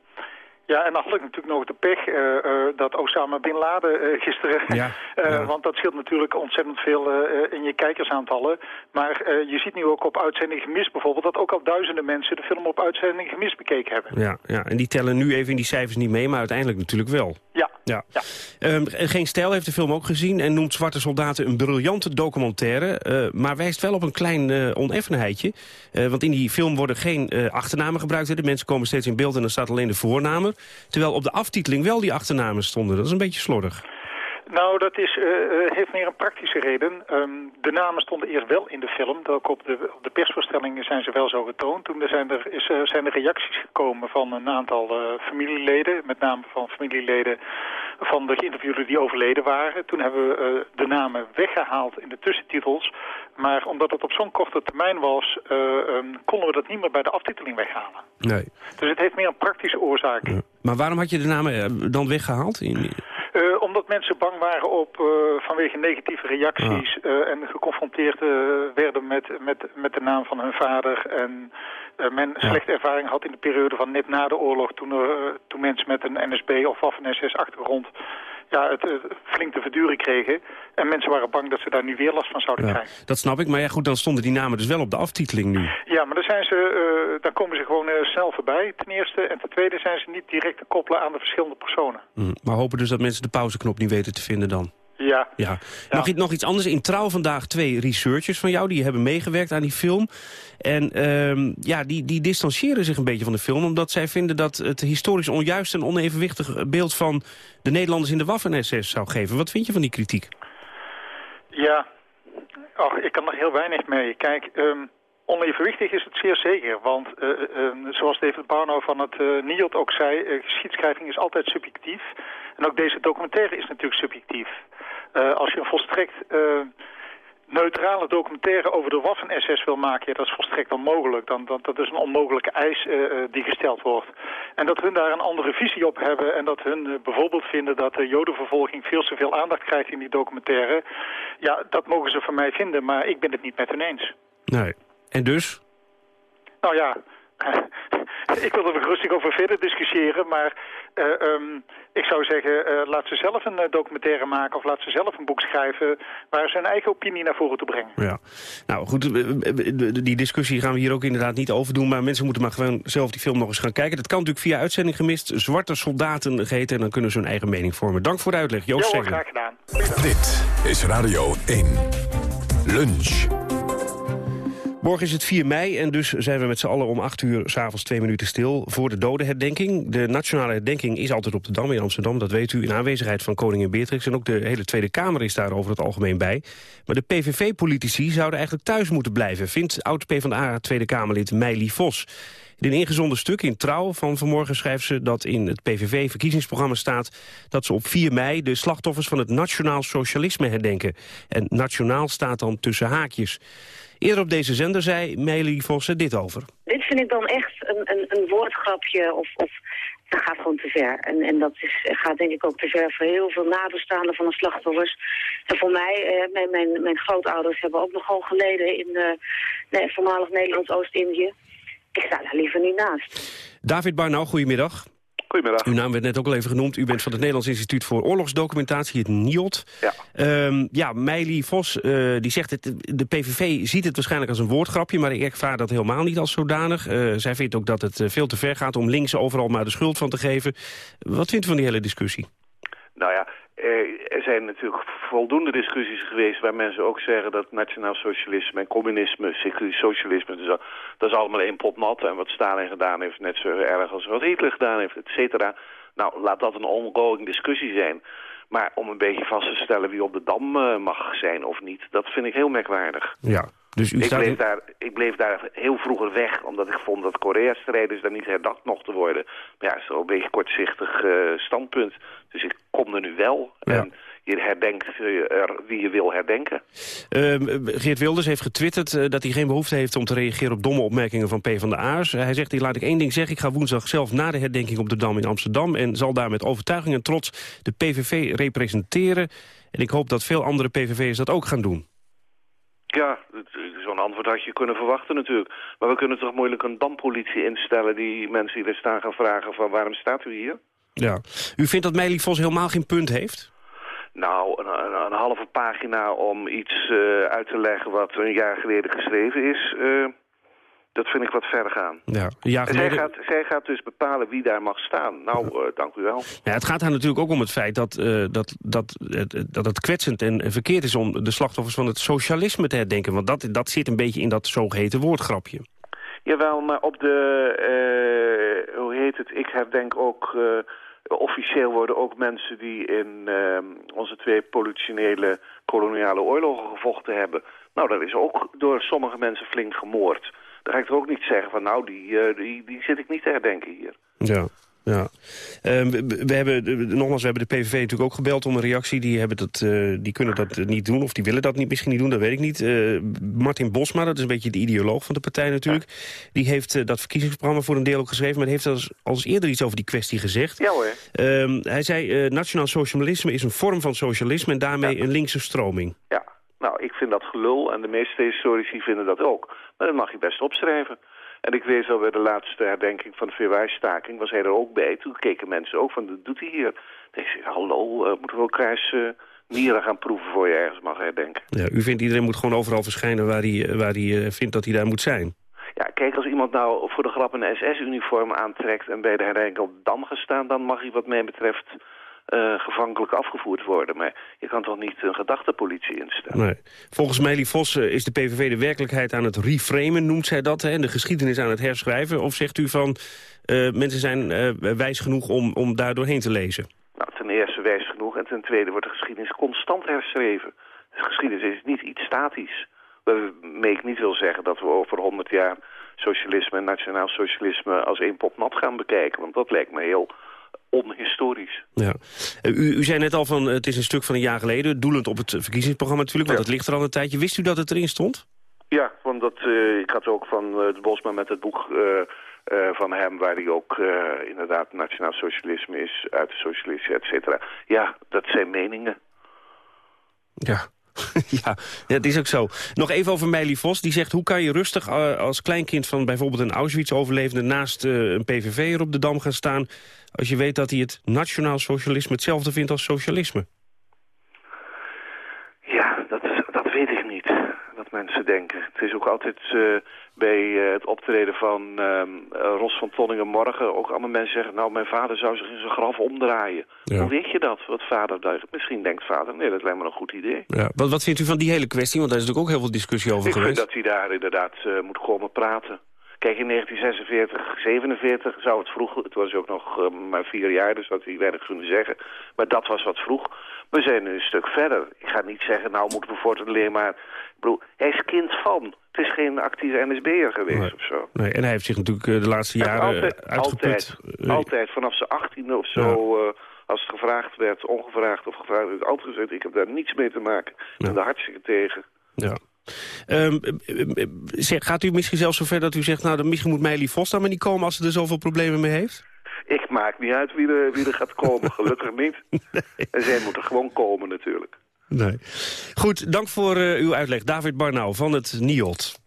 ja, en dan had ik natuurlijk nog de pech uh, uh, dat Osama Bin Laden uh, gisteren... Ja, ja. Want dat scheelt natuurlijk ontzettend veel in je kijkersaantallen. Maar je ziet nu ook op Uitzending Gemist bijvoorbeeld... dat ook al duizenden mensen de film op Uitzending Gemist bekeken hebben. Ja, ja, en die tellen nu even in die cijfers niet mee, maar uiteindelijk natuurlijk wel. Ja. Ja. ja. Um, Geen Stijl heeft de film ook gezien en noemt Zwarte Soldaten een briljante documentaire. maar wijst wel op een klein oneffenheidje. want in die film worden geen achternamen gebruikt. De mensen komen steeds in beeld en dan staat alleen de voornamen. Terwijl op de aftiteling wel die achternamen stonden. Dat is een beetje slordig. Nou, dat is, uh, heeft meer een praktische reden. Um, de namen stonden eerst wel in de film. Ook op de, op de persvoorstellingen zijn ze wel zo getoond. Toen er zijn, er, is, uh, zijn er reacties gekomen van een aantal familieleden. Met name van familieleden van de geïnterviewden die overleden waren. Toen hebben we de namen weggehaald in de tussentitels. Maar omdat het op zo'n korte termijn was, um, konden we dat niet meer bij de aftiteling weghalen. Nee. Dus het heeft meer een praktische oorzaak. Ja. Maar waarom had je de namen dan weggehaald? In... Uh, omdat mensen bang waren op, uh, vanwege negatieve reacties uh, en geconfronteerd werden met, met, met de naam van hun vader. En men Ja. slechte ervaring had in de periode van net na de oorlog toen, er, toen mensen met een NSB of Waffen-SS achtergrond ja, het, het flink te verduren kregen. En mensen waren bang dat ze daar nu weer last van zouden Ja, krijgen. dat snap ik, maar ja, goed, dan stonden die namen dus wel op de aftiteling nu. Ja, maar dan, zijn ze, uh, dan komen ze gewoon uh, snel voorbij, ten eerste. En ten tweede zijn ze niet direct te koppelen aan de verschillende personen. Hm, Maar hopen dus dat mensen de pauzeknop niet weten te vinden dan. Ja. Ja. Nog, i- nog iets anders. In Trouw vandaag twee researchers van jou... die hebben meegewerkt aan die film. En ehm, ja, die, die distancieren zich een beetje van de film... omdat zij vinden dat het historisch onjuist en onevenwichtig beeld... van de Nederlanders in de Waffen-SS zou geven. Wat vind je van die kritiek? Ja, Ach, ik kan er heel weinig mee. Kijk, um, onevenwichtig is het zeer zeker. Want uh, uh, zoals David Barno van het uh, NIOD ook zei... Uh, geschiedschrijving is altijd subjectief. En ook deze documentaire is natuurlijk subjectief. Uh, als je een volstrekt uh, neutrale documentaire over de Waffen-SS wil maken... Ja, dat is volstrekt onmogelijk. Dan, dat, dat is een onmogelijke eis uh, die gesteld wordt. En dat hun daar een andere visie op hebben... en dat hun uh, bijvoorbeeld vinden dat de jodenvervolging... veel te veel aandacht krijgt in die documentaire... ja, dat mogen ze van mij vinden, maar ik ben het niet met hun eens. Nee. En dus? Nou ja, ik wil er rustig over verder discussiëren, maar uh, um, ik zou zeggen, uh, laat ze zelf een uh, documentaire maken of laat ze zelf een boek schrijven waar ze hun eigen opinie naar voren te brengen. Ja, nou goed, die discussie gaan we hier ook inderdaad niet over doen, maar mensen moeten maar gewoon zelf die film nog eens gaan kijken. Dat kan natuurlijk via uitzending gemist, Zwarte Soldaten geheten en dan kunnen ze hun eigen mening vormen. Dank voor de uitleg, Joost Ja, graag gedaan. Dit is Radio 1. Lunch. Morgen is het 4 mei en dus zijn we met z'n allen om 8 uur s'avonds twee minuten stil voor de dodenherdenking. De nationale herdenking is altijd op de Dam in Amsterdam, dat weet u, in aanwezigheid van koningin Beatrix. En ook de hele Tweede Kamer is daar over het algemeen bij. Maar de PVV-politici zouden eigenlijk thuis moeten blijven, vindt oud-PVDA Tweede Kamerlid Meili Vos. In een ingezonden stuk in Trouw van vanmorgen schrijft ze dat in het PVV-verkiezingsprogramma staat... dat ze op 4 mei de slachtoffers van het nationaal socialisme herdenken. En nationaal staat dan tussen haakjes. Eerder op deze zender zei Meili Vossen dit over. Dit vind ik dan echt een, een, een woordgrapje of, of dat gaat gewoon te ver. En, en dat is, gaat denk ik ook te ver voor heel veel nabestaanden van de slachtoffers. En voor mij, eh, mijn, mijn, mijn grootouders hebben ook nogal geleden in uh, nee, voormalig Nederlands Oost-Indië. Ik sta daar liever niet naast. David Barnau, goedemiddag. Goedemiddag. Uw naam werd net ook al even genoemd. U bent van het Nederlands Instituut voor Oorlogsdocumentatie, het NIOT. Ja. Um, ja, Meili Vos uh, die zegt, het, de PVV ziet het waarschijnlijk als een woordgrapje... maar ik ervaar dat helemaal niet als zodanig. Uh, zij vindt ook dat het veel te ver gaat om links overal maar de schuld van te geven. Wat vindt u van die hele discussie? Nou ja, zijn natuurlijk voldoende discussies geweest waar mensen ook zeggen dat nationaal socialisme en communisme, socialisme, dus dat is allemaal één pot nat. En wat Stalin gedaan heeft, net zo erg als wat Hitler gedaan heeft, et cetera. Nou, laat dat een ongoing discussie zijn. Maar om een beetje vast te stellen wie op de dam uh, mag zijn of niet, dat vind ik heel merkwaardig. Ja, dus u ik, staat bleef in- daar, ik bleef daar heel vroeger weg, omdat ik vond dat Korea-strijders daar niet herdacht mochten worden. Maar ja, dat is wel een beetje een kortzichtig eh, standpunt. Dus ik kom er nu wel. En je herdenkt eh, er wie je wil herdenken. Ehm, Geert Wilders heeft getwitterd eh, dat hij geen behoefte heeft om te reageren op domme opmerkingen van PvdA'ers. hij zegt, laat ik één ding zeggen, ik ga woensdag zelf na de herdenking op de Dam in Amsterdam en zal daar met overtuiging en trots de PVV representeren. En ik hoop dat veel andere PVV'ers dat ook gaan doen. Ja, zo'n antwoord had je kunnen verwachten natuurlijk. Maar we kunnen toch moeilijk een dampolitie instellen... die mensen die er staan gaan vragen van waarom staat u hier? Ja. U vindt dat Meili Vos helemaal geen punt heeft? Nou, een, een, een halve pagina om iets eh, uit te leggen wat een jaar geleden geschreven is... eh, dat vind ik wat ver gaan. Ja, jaar Zij, geleden... gaat, zij gaat dus bepalen wie daar mag staan. Nou, eh, dank u wel. Ja, het gaat haar natuurlijk ook om het feit dat, eh, dat, dat, het- dat het kwetsend en verkeerd is... om de slachtoffers van het socialisme te herdenken. Want dat, dat zit een beetje in dat zogeheten woordgrapje. Jawel, maar op de, hoe heet het, ik herdenk ook, officieel worden ook mensen die in eh, onze twee politionele koloniale oorlogen gevochten hebben. Nou, dat is ook door sommige mensen flink gemoord. Dan ga ik er ook niet zeggen van, nou, die, eh, die, die zit ik niet te herdenken hier. Ja, ja. Ehm, we, we hebben, nogmaals, we hebben de PVV natuurlijk ook gebeld om een reactie. Die, hebben dat, eh, die kunnen dat niet doen, of die willen dat niet, misschien niet doen, dat weet ik niet. Eh, Martin Bosma, dat is een beetje de ideoloog van de partij natuurlijk... die heeft eh, dat verkiezingsprogramma voor een deel ook geschreven... maar heeft als, als eerder iets over die kwestie gezegd. Ja hoor. Ehm, hij zei, nationaal socialisme is een vorm van socialisme... en daarmee een linkse stroming. Ja, nou, ik vind dat gelul en de meeste historici vinden dat ook. Maar dat mag je best opschrijven. En ik weet wel bij de laatste herdenking van de VWS-staking was hij er ook bij. Toen keken mensen ook van, doet hij hier. Zei ik, hallo, eh, moeten we elkaar eens nieren gaan proeven voor je ergens mag herdenken. Ja, u vindt iedereen moet gewoon overal verschijnen waar hij, eh, waar hij vindt dat hij daar moet zijn. Ja, kijk, als iemand nou voor de grap een SS-uniform aantrekt... en bij de herdenking op Dam gaat staan... dan mag hij wat mij betreft eh gevankelijk afgevoerd worden. Maar je kan toch niet een gedachtepolitie instellen? Nee. Volgens Meili Vos is de PVV de werkelijkheid aan het reframen, noemt zij dat, hè, en de geschiedenis aan het herschrijven. Of zegt u van, eh, mensen zijn eh, wijs genoeg om, om daar doorheen te lezen? Nou, ten eerste wijs genoeg en ten tweede wordt de geschiedenis constant herschreven. De geschiedenis is niet iets statisch. Waarmee ik niet wil zeggen dat we over 100 jaar socialisme en nationaal socialisme als één pot nat gaan bekijken. Want dat lijkt me heel onhistorisch. Ja. Eh, U, u zei net al van, eh, het is een stuk van een jaar geleden, doelend op het verkiezingsprogramma natuurlijk, want het ligt er al een tijdje. Wist u dat het erin stond? Ja, want dat, eh, ik had ook van uh, de Bosma met het boek eh, eh, van hem... waar hij ook eh, inderdaad nationaal socialisme is, uit de socialisme, et cetera. Ja, dat zijn meningen. Ja. ja, het is ook zo. Nog even over Meili Vos. Die zegt, hoe kan je rustig eh, als kleinkind van bijvoorbeeld een Auschwitz-overlevende... naast eh, een PVV'er op de Dam gaan staan... als je weet dat hij het nationaal socialisme hetzelfde vindt als socialisme? Ja, dat, dat weet ik niet, wat mensen denken. Het is ook altijd eh, bij eh, het optreden van eh, Ros van Tonningen morgen... ook allemaal mensen zeggen, nou, mijn vader zou zich in zijn graf omdraaien. Ja. Hoe weet je dat, wat vader duidt? Misschien denkt vader, nee, dat lijkt me een goed idee. Ja. Wat, wat vindt u van die hele kwestie? Want daar is natuurlijk ook heel veel discussie over Ik vind geweest. dat hij daar inderdaad moet komen praten. Kijk, in 1946, 47 zou het vroeg... Het was ook nog eh, maar vier jaar, dus dat hij weinig kunnen zeggen. Maar dat was wat vroeg. We zijn nu een stuk verder. Ik ga niet zeggen, nou moeten we voortaan alleen maar... Ik bedoel, hij is kind van. Het is geen actieve NSB'er geweest Nee. of zo. Nee, en hij heeft zich natuurlijk eh, de laatste jaren altijd, eh, uitgeput. altijd, altijd, vanaf zijn achttiende of zo, als het gevraagd werd, ongevraagd of gevraagd werd, altijd gezegd, ik heb daar niets mee te maken. Ik ben daar hartstikke tegen. Ja. Ehm, eh, eh, zeg, gaat u misschien zelfs zover dat u zegt... nou, dan misschien moet Meili Vos daar maar niet komen... als ze er zoveel problemen mee heeft? Ik maak niet uit wie er, wie er gaat komen, gelukkig niet. En zij moeten gewoon komen natuurlijk. Nee. Goed, dank voor eh, uw uitleg. David Barnau van het NIOT.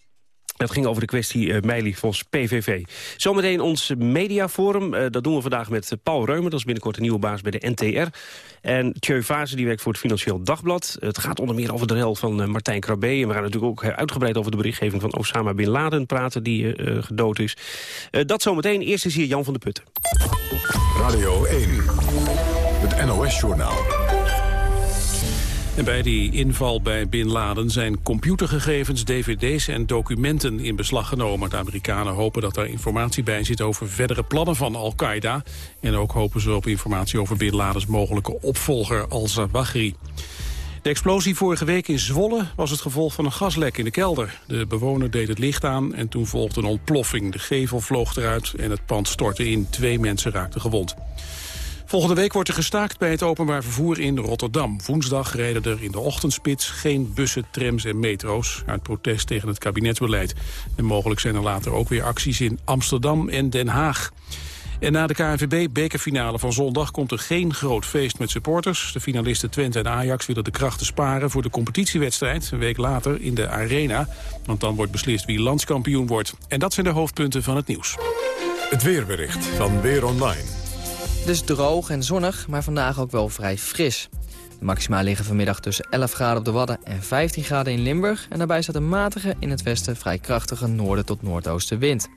Het ging over de kwestie uh, Meili Vos PVV. Zometeen ons mediaforum. Uh, dat doen we vandaag met uh, Paul Reumer. Dat is binnenkort de nieuwe baas bij de NTR. En Tjeu Vase, die werkt voor het Financieel Dagblad. Het gaat onder meer over de rel van Martijn Krabbe. En we gaan natuurlijk ook uitgebreid over de berichtgeving van Osama Bin Laden praten... die gedood is. dat zometeen. Eerst is hier Jan van de Putten. Radio 1. Het NOS-journaal. En bij die inval bij Bin Laden zijn computergegevens, dvd's en documenten in beslag genomen. De Amerikanen hopen dat er informatie bij zit over verdere plannen van Al-Qaeda. En ook hopen ze op informatie over Bin Ladens mogelijke opvolger Al-Zawahri. De explosie vorige week in Zwolle was het gevolg van een gaslek in de kelder. De bewoner deed het licht aan en toen volgde een ontploffing. De gevel vloog eruit en het pand stortte in. Twee mensen raakten gewond. Volgende week wordt er gestaakt bij het openbaar vervoer in Rotterdam. Woensdag rijden er in de ochtendspits geen bussen, trams en metro's... uit protest tegen het kabinetsbeleid. En mogelijk zijn er later ook weer acties in Amsterdam en Den Haag. En na de KNVB-bekerfinale van zondag komt er geen groot feest met supporters. De finalisten Twente en Ajax willen de krachten sparen voor de competitiewedstrijd... een week later in de Arena, want dan wordt beslist wie landskampioen wordt. En dat zijn de hoofdpunten van het nieuws. Het weerbericht van Weer Online. Is droog en zonnig, maar vandaag ook wel vrij fris. De maxima liggen vanmiddag tussen 11 graden op de Wadden en 15 graden in Limburg. En daarbij staat een matige, in het westen vrij krachtige noorden tot noordoostenwind.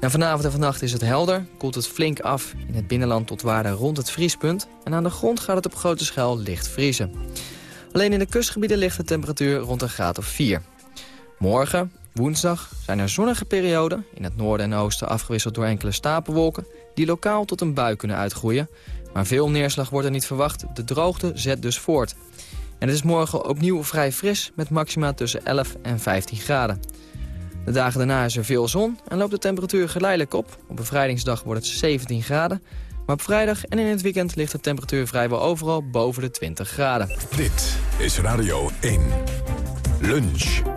En vanavond en vannacht is het helder, koelt het flink af. In het binnenland tot waarde rond het vriespunt. En aan de grond gaat het op grote schaal licht vriezen. Alleen in de kustgebieden ligt de temperatuur rond een graad of 4. Morgen, woensdag, zijn er zonnige perioden. In het noorden en oosten afgewisseld door enkele stapelwolken die lokaal tot een bui kunnen uitgroeien. Maar veel neerslag wordt er niet verwacht. De droogte zet dus voort. En het is morgen opnieuw vrij fris met maxima tussen 11 en 15 graden. De dagen daarna is er veel zon en loopt de temperatuur geleidelijk op. Op bevrijdingsdag wordt het 17 graden. Maar op vrijdag en in het weekend ligt de temperatuur vrijwel overal boven de 20 graden. Dit is Radio 1. Lunch.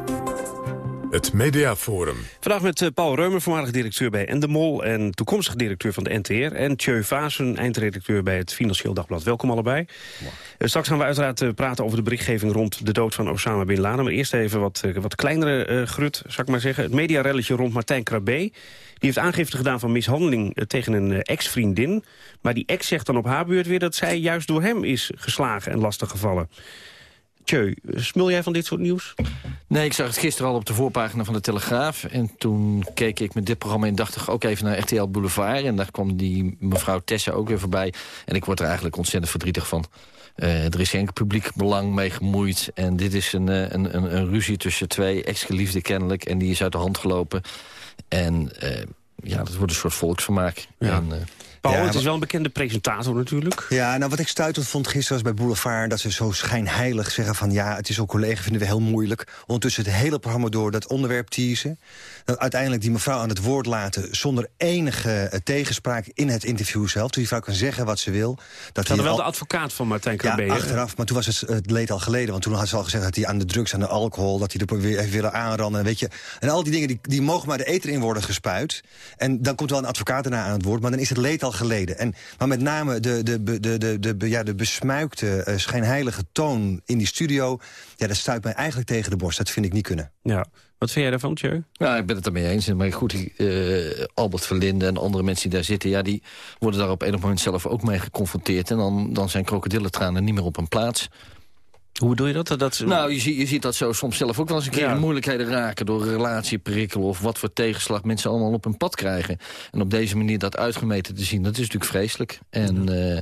Het Mediaforum. Vandaag met uh, Paul Reumer, voormalig directeur bij Endemol... en toekomstig directeur van de NTR. En Tjeu Vaassen, eindredacteur bij het Financieel Dagblad. Welkom allebei. Uh, straks gaan we uiteraard uh, praten over de berichtgeving... rond de dood van Osama Bin Laden. Maar eerst even wat, wat kleinere grut, zou ik maar zeggen. Het mediarelletje rond Martijn Krabbe. Die heeft aangifte gedaan van mishandeling tegen een ex-vriendin. Maar die ex zegt dan op haar beurt weer... dat zij juist door hem is geslagen en lastiggevallen. Tjeu, smul jij van dit soort nieuws? Nee, ik zag het gisteren al op de voorpagina van de Telegraaf. En toen keek ik met dit programma in dacht ik ook even naar RTL Boulevard. En daar kwam die mevrouw Tessa ook weer voorbij. En ik word er eigenlijk ontzettend verdrietig van. Uh, er is geen publiek belang mee gemoeid. En dit is een, een, een, een ruzie tussen twee ex-geliefden kennelijk. En die is uit de hand gelopen. En uh, ja, dat wordt een soort volksvermaak. Ja. En, uh, Paul, ja, het is wel een bekende presentator natuurlijk. Ja, nou wat ik stuitend vond gisteren was bij Boulevard... dat ze zo schijnheilig zeggen van ja, het is ook collega, vinden we heel moeilijk. Ondertussen het hele programma door dat onderwerp teasen. Dat uiteindelijk die mevrouw aan het woord laten... zonder enige uh, tegenspraak in het interview zelf. Dus die vrouw kan zeggen wat ze wil. Dat ze hadden wel al... de advocaat van Martijn Krabbe. Ja, achteraf, maar toen was het, het leed al geleden. Want toen had ze al gezegd dat hij aan de drugs, aan de alcohol... dat hij er weer heeft willen aanranden. Weet je. En al die dingen die, die mogen maar de eter in worden gespuit. En dan komt wel een advocaat daarna aan het woord. Maar dan is het leed al geleden. En, maar met name de, de, de, de, de, de, ja, de besmuikte, uh, schijnheilige toon in die studio... ja, dat stuit mij eigenlijk tegen de borst. Dat vind ik niet kunnen. Ja. Wat vind jij daarvan, Tjeu? Ja, ik ben het ermee eens. Maar goed, uh, Albert Verlinde en andere mensen die daar zitten... Ja, die worden daar op een moment zelf ook mee geconfronteerd. En dan, dan zijn krokodillentranen niet meer op hun plaats. Hoe bedoel je dat? dat Nou, je, ziet, je ziet dat zo soms zelf ook wel eens een keer ja. in moeilijkheden raken... door relatieprikkel of wat voor tegenslag mensen allemaal op hun pad krijgen. En op deze manier dat uitgemeten te zien, dat is natuurlijk vreselijk. En... Uh,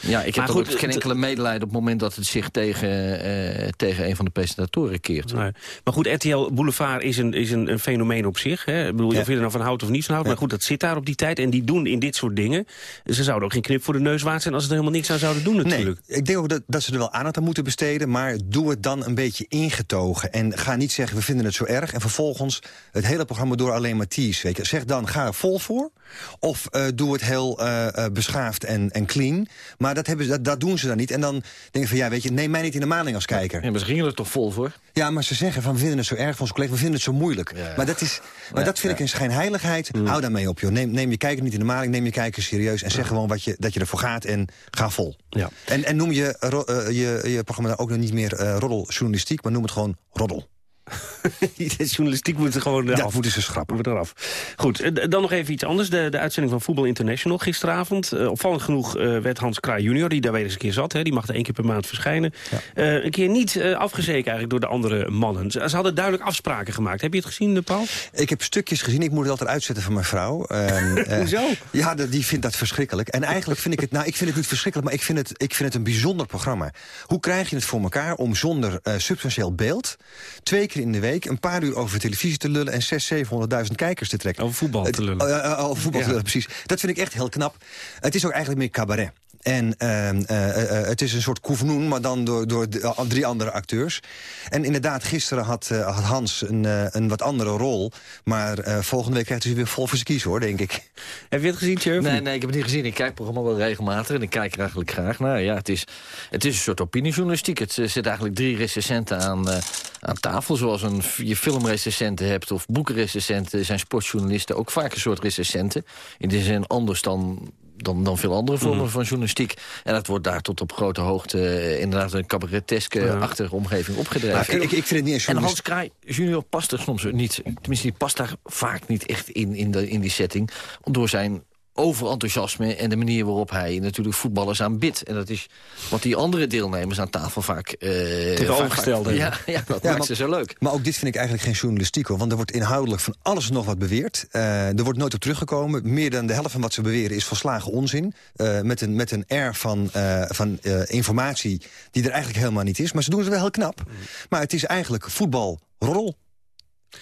Ja, ik heb Maar dan goed, ook geen enkele medelijden op het moment dat het zich tegen, eh, tegen een van de presentatoren keert. Nee. Maar goed, RTL Boulevard is een, is een, een fenomeen op zich. Hè? Ik bedoel, Ja. of je er nou van houdt of niet van houdt. Maar goed, dat zit daar op die tijd. En die doen in dit soort dingen. Ze zouden ook geen knip voor de neus waard zijn... als ze er helemaal niks aan zouden doen natuurlijk. Nee, ik denk ook dat, dat ze er wel aandacht aan moeten besteden... maar doe het dan een beetje ingetogen. En ga niet zeggen, we vinden het zo erg... en vervolgens het hele programma door alleen maar tease. Weet je. Zeg dan, ga er vol voor. Of eh, doe het heel eh, beschaafd en, en clean. Maar dat, hebben ze, dat, dat doen ze dan niet. En dan denk ik van, ja, weet je, neem mij niet in de maling als kijker. Ja, maar ze gingen er toch vol voor? Ja, maar ze zeggen van, we vinden het zo erg van onze collega... we vinden het zo moeilijk. Maar dat, is, maar dat vind ik een schijnheiligheid. Hou daarmee op, joh. Neem, neem je kijker niet in de maling, neem je kijker serieus... en zeg gewoon wat je, dat je ervoor gaat en ga vol. Ja. En, en noem je, eh, je, je programma ook nog niet meer eh roddeljournalistiek... maar noem het gewoon roddel. Die journalistiek moet er gewoon eh, Ja, af. moeten ze schrappen. Moet eraf. Goed, eh, dan nog even iets anders. De, de uitzending van Voetbal International gisteravond. Eh, opvallend genoeg werd Hans Kraai junior, die daar weer eens een keer zat. Hè, die mag er één keer per maand verschijnen. Een keer niet afgezeken eigenlijk door de andere mannen. Ze, ze hadden duidelijk afspraken gemaakt. Heb je het gezien, Paul? Ik heb stukjes gezien, ik moet het altijd uitzetten van mijn vrouw. Ehm, eh, Hoezo? Ja, de- die vindt dat verschrikkelijk. En eigenlijk vind ik het, nou, ik vind het niet verschrikkelijk... maar ik vind het, ik vind het een bijzonder programma. Hoe krijg je het voor elkaar om zonder substantieel beeld... twee keer in de week een paar uur over televisie te lullen... en 600.000, 700.000 kijkers te trekken? Over voetbal te lullen. Eh, eh, over voetbal te lullen, precies. Dat vind ik echt heel knap. Het is ook eigenlijk meer cabaret. En ehm, eh, eh, eh, het is een soort koevenoen, maar dan door, door drie andere acteurs. En inderdaad, gisteren had, eh, had Hans een, eh, een wat andere rol. Maar eh, volgende week krijgt hij weer vol voor zijn kies, hoor, denk ik. Heb je het gezien, Tjurf? Nee, nee, ik heb het niet gezien. Ik kijk het programma wel regelmatig en ik kijk er eigenlijk graag naar. Ja, het is, het is een soort opiniejournalistiek. Het zit eigenlijk drie recensenten aan, eh, aan tafel. Zoals een, je filmrecensenten hebt of boekenrecensenten... zijn sportjournalisten ook vaak een soort recensenten. In die zin anders dan, dan, dan veel andere vormen Mhm. van journalistiek. En dat wordt daar tot op grote hoogte... eh, inderdaad een cabareteske Ja. achtige omgeving opgedreven. Maar ik- ik- ik vind het niet eens En Hans Kraai junior past er soms niet... tenminste, die past daar vaak niet echt in, in, de, in die setting... door zijn overenthousiasme en de manier waarop hij natuurlijk voetballers aanbidt. En dat is wat die andere deelnemers aan tafel vaak... eh Tegenovergestelde. vaak- Ja, ja, dat maakt maar- ze zo leuk. Maar ook dit vind ik eigenlijk geen journalistiek, hoor. Want er wordt inhoudelijk van alles en nog wat beweerd. Eh, er wordt nooit op teruggekomen. Meer dan de helft van wat ze beweren is volslagen onzin. Eh, met, een, met een air van, eh, van eh, informatie die er eigenlijk helemaal niet is. Maar ze doen het wel heel knap. Maar het is eigenlijk voetbal, roddel.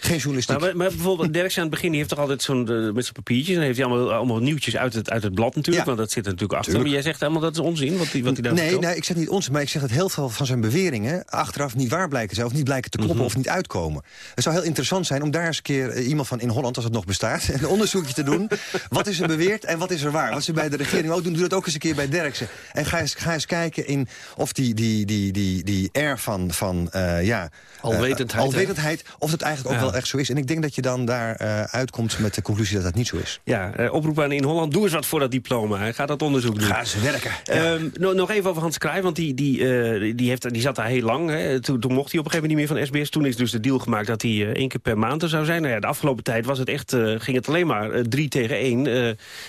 Geen journalistiek. Maar, maar bijvoorbeeld Derksen aan het begin die heeft toch altijd zo'n eh, met zijn papiertjes... en dan heeft hij allemaal, allemaal nieuwtjes uit het, uit het blad natuurlijk... Ja. want dat zit er natuurlijk achter. Tuurlijk. Maar jij zegt helemaal dat is onzin, wat hij, wat daar nee, nee, ik zeg niet ons, maar ik zeg dat heel veel van zijn beweringen... achteraf niet waar blijken zijn, of niet blijken te kloppen Mhm. of niet uitkomen. Het zou heel interessant zijn om daar eens een keer eh, iemand van in Holland... als het nog bestaat, een onderzoekje te doen. wat is er beweerd en wat is er waar? Wat ze bij de regering ook doen, doe dat ook eens een keer bij Derksen. En ga eens, ga eens kijken in of die, die, die, die, die air van, van eh, ja... Alwetendheid, alwetendheid, of dat eigenlijk ook Ja. Wel echt zo is. En ik denk dat je dan daar eh, uitkomt met de conclusie dat dat niet zo is. Ja, eh, oproep aan in Holland. Doe eens wat voor dat diploma. Hij gaat dat onderzoek doen. Ga eens werken. Ehm, no- nog even over Hans Kraai, want die, die, eh, die, heeft, die zat daar heel lang. Hè. Toen, toen mocht hij op een gegeven moment niet meer van SBS. Toen is dus de deal gemaakt dat hij eh, één keer per maand er zou zijn. Nou ja, de afgelopen tijd was het echt, eh, ging het alleen maar drie tegen één. Eh,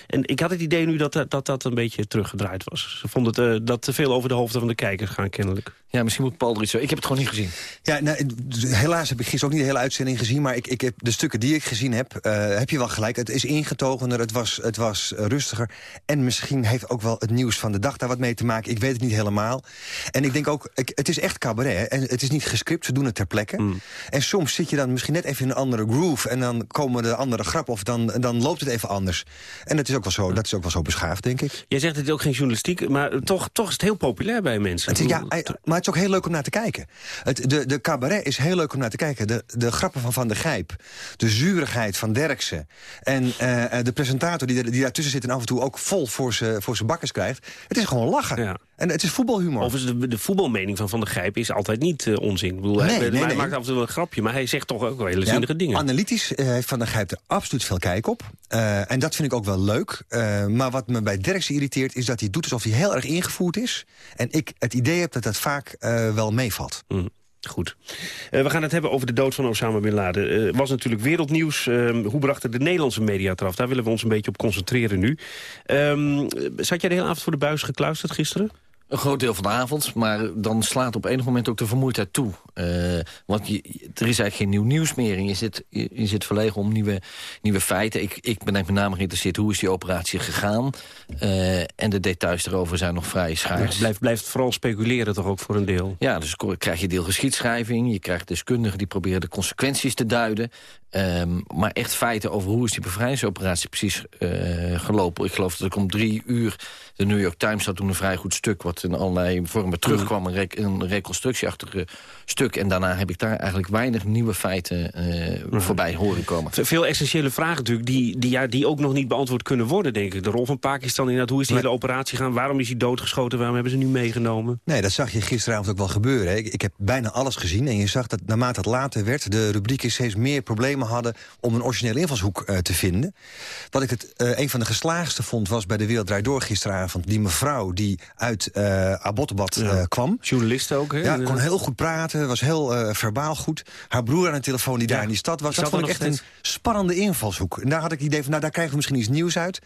en ik had het idee nu dat, dat dat, dat een beetje teruggedraaid was. Ze vonden het, dat te veel over de hoofden van de kijkers gaan kennelijk. Ja, misschien moet Paul er iets zo. Ik heb het gewoon niet gezien. Ja, nou, helaas heb ik gisteren ook niet de hele uitzending gezien... maar ik, ik heb de stukken die ik gezien heb, eh, heb je wel gelijk. Het is ingetogener, het was, het was eh, rustiger. En misschien heeft ook wel het nieuws van de dag daar wat mee te maken. Ik weet het niet helemaal. En ik denk ook, ik- het is echt cabaret. hè. En het is niet gescript, ze doen het ter plekke. Mm. En soms zit je dan misschien net even in een andere groove... en dan komen de andere grappen of dan, dan loopt het even anders. En dat is ook wel zo, dat is ook wel zo beschaafd, denk ik. Jij zegt het is ook geen journalistiek, maar toch, toch is het heel populair bij mensen. Het is, ja, eh, maar het is ook heel leuk om naar te kijken. Het, de, de cabaret is heel leuk om naar te kijken. De, de grappen van Van der Gijp. De zurigheid van Derksen. En eh, eh, de presentator die, die daartussen zit... en af en toe ook vol voor zijn voor bakkers krijgt. Het is gewoon lachen. Ja. En het is voetbalhumor. Overigens, de, de voetbalmening van Van der Gijp is altijd niet eh, onzin. Ik bedoel, hij, Nee, maar nee, hij nee. maakt af en toe wel een grapje, maar hij zegt toch ook wel hele Ja, zinnige dingen. Analytisch heeft Van der Gijp er absoluut veel kijk op. En dat vind ik ook wel leuk. Maar wat me bij Derksen irriteert... is dat hij doet alsof hij heel erg ingevoerd is. En ik het idee heb dat dat vaak wel meevalt. Mm, Goed. Eh, we gaan het hebben over de dood van Osama Bin Laden. Eh was natuurlijk wereldnieuws. Ehm, hoe brachten de Nederlandse media eraf? Daar willen we ons een beetje op concentreren nu. Ehm, zat jij de hele avond voor de buis gekluisterd gisteren? Een groot deel van de avond, maar dan slaat op enig moment ook de vermoeidheid toe. Uh, want je, er is eigenlijk geen nieuw nieuws meer. En je zit, je, je, zit verlegen om nieuwe, nieuwe feiten. Ik, ik ben met name geïnteresseerd hoe is die operatie gegaan. Uh, en de details erover zijn nog vrij schaars. Ja, blijft, blijft vooral speculeren toch ook voor een deel? Ja, dus krijg je deel geschiedschrijving. Je krijgt deskundigen die proberen de consequenties te duiden. Um, maar echt feiten over hoe is die bevrijdingsoperatie precies uh, gelopen. Ik geloof dat ik om drie uur... de New York Times had toen een vrij goed stuk... wat in allerlei vormen terugkwam, een, re een reconstructieachtige stuk. En daarna heb ik daar eigenlijk weinig nieuwe feiten uh, voorbij horen komen. Veel essentiële vragen natuurlijk, die, die, ja, die ook nog niet beantwoord kunnen worden, denk ik. De rol van Pakistan inderdaad, hoe is die hele operatie gaan? Waarom is hij doodgeschoten? Waarom hebben ze nu meegenomen? Nee, dat zag je gisteravond ook wel gebeuren. Hè. Ik, ik heb bijna alles gezien en je zag dat naarmate het later werd... de rubrieken steeds meer problemen hadden om een originele invalshoek uh, te vinden. Wat ik het uh, een van de geslaagste vond was bij de Wereld Draait Door gisteravond... die mevrouw die uit uh, ja. kwam. Journalist ook, hè? Ja, kon heel goed praten, was heel verbaal goed. Haar broer aan de telefoon die ja. daar in die stad was. Dat vond ik echt steeds... een spannende invalshoek. En daar had ik het idee van, nou, daar krijgen we misschien iets nieuws uit.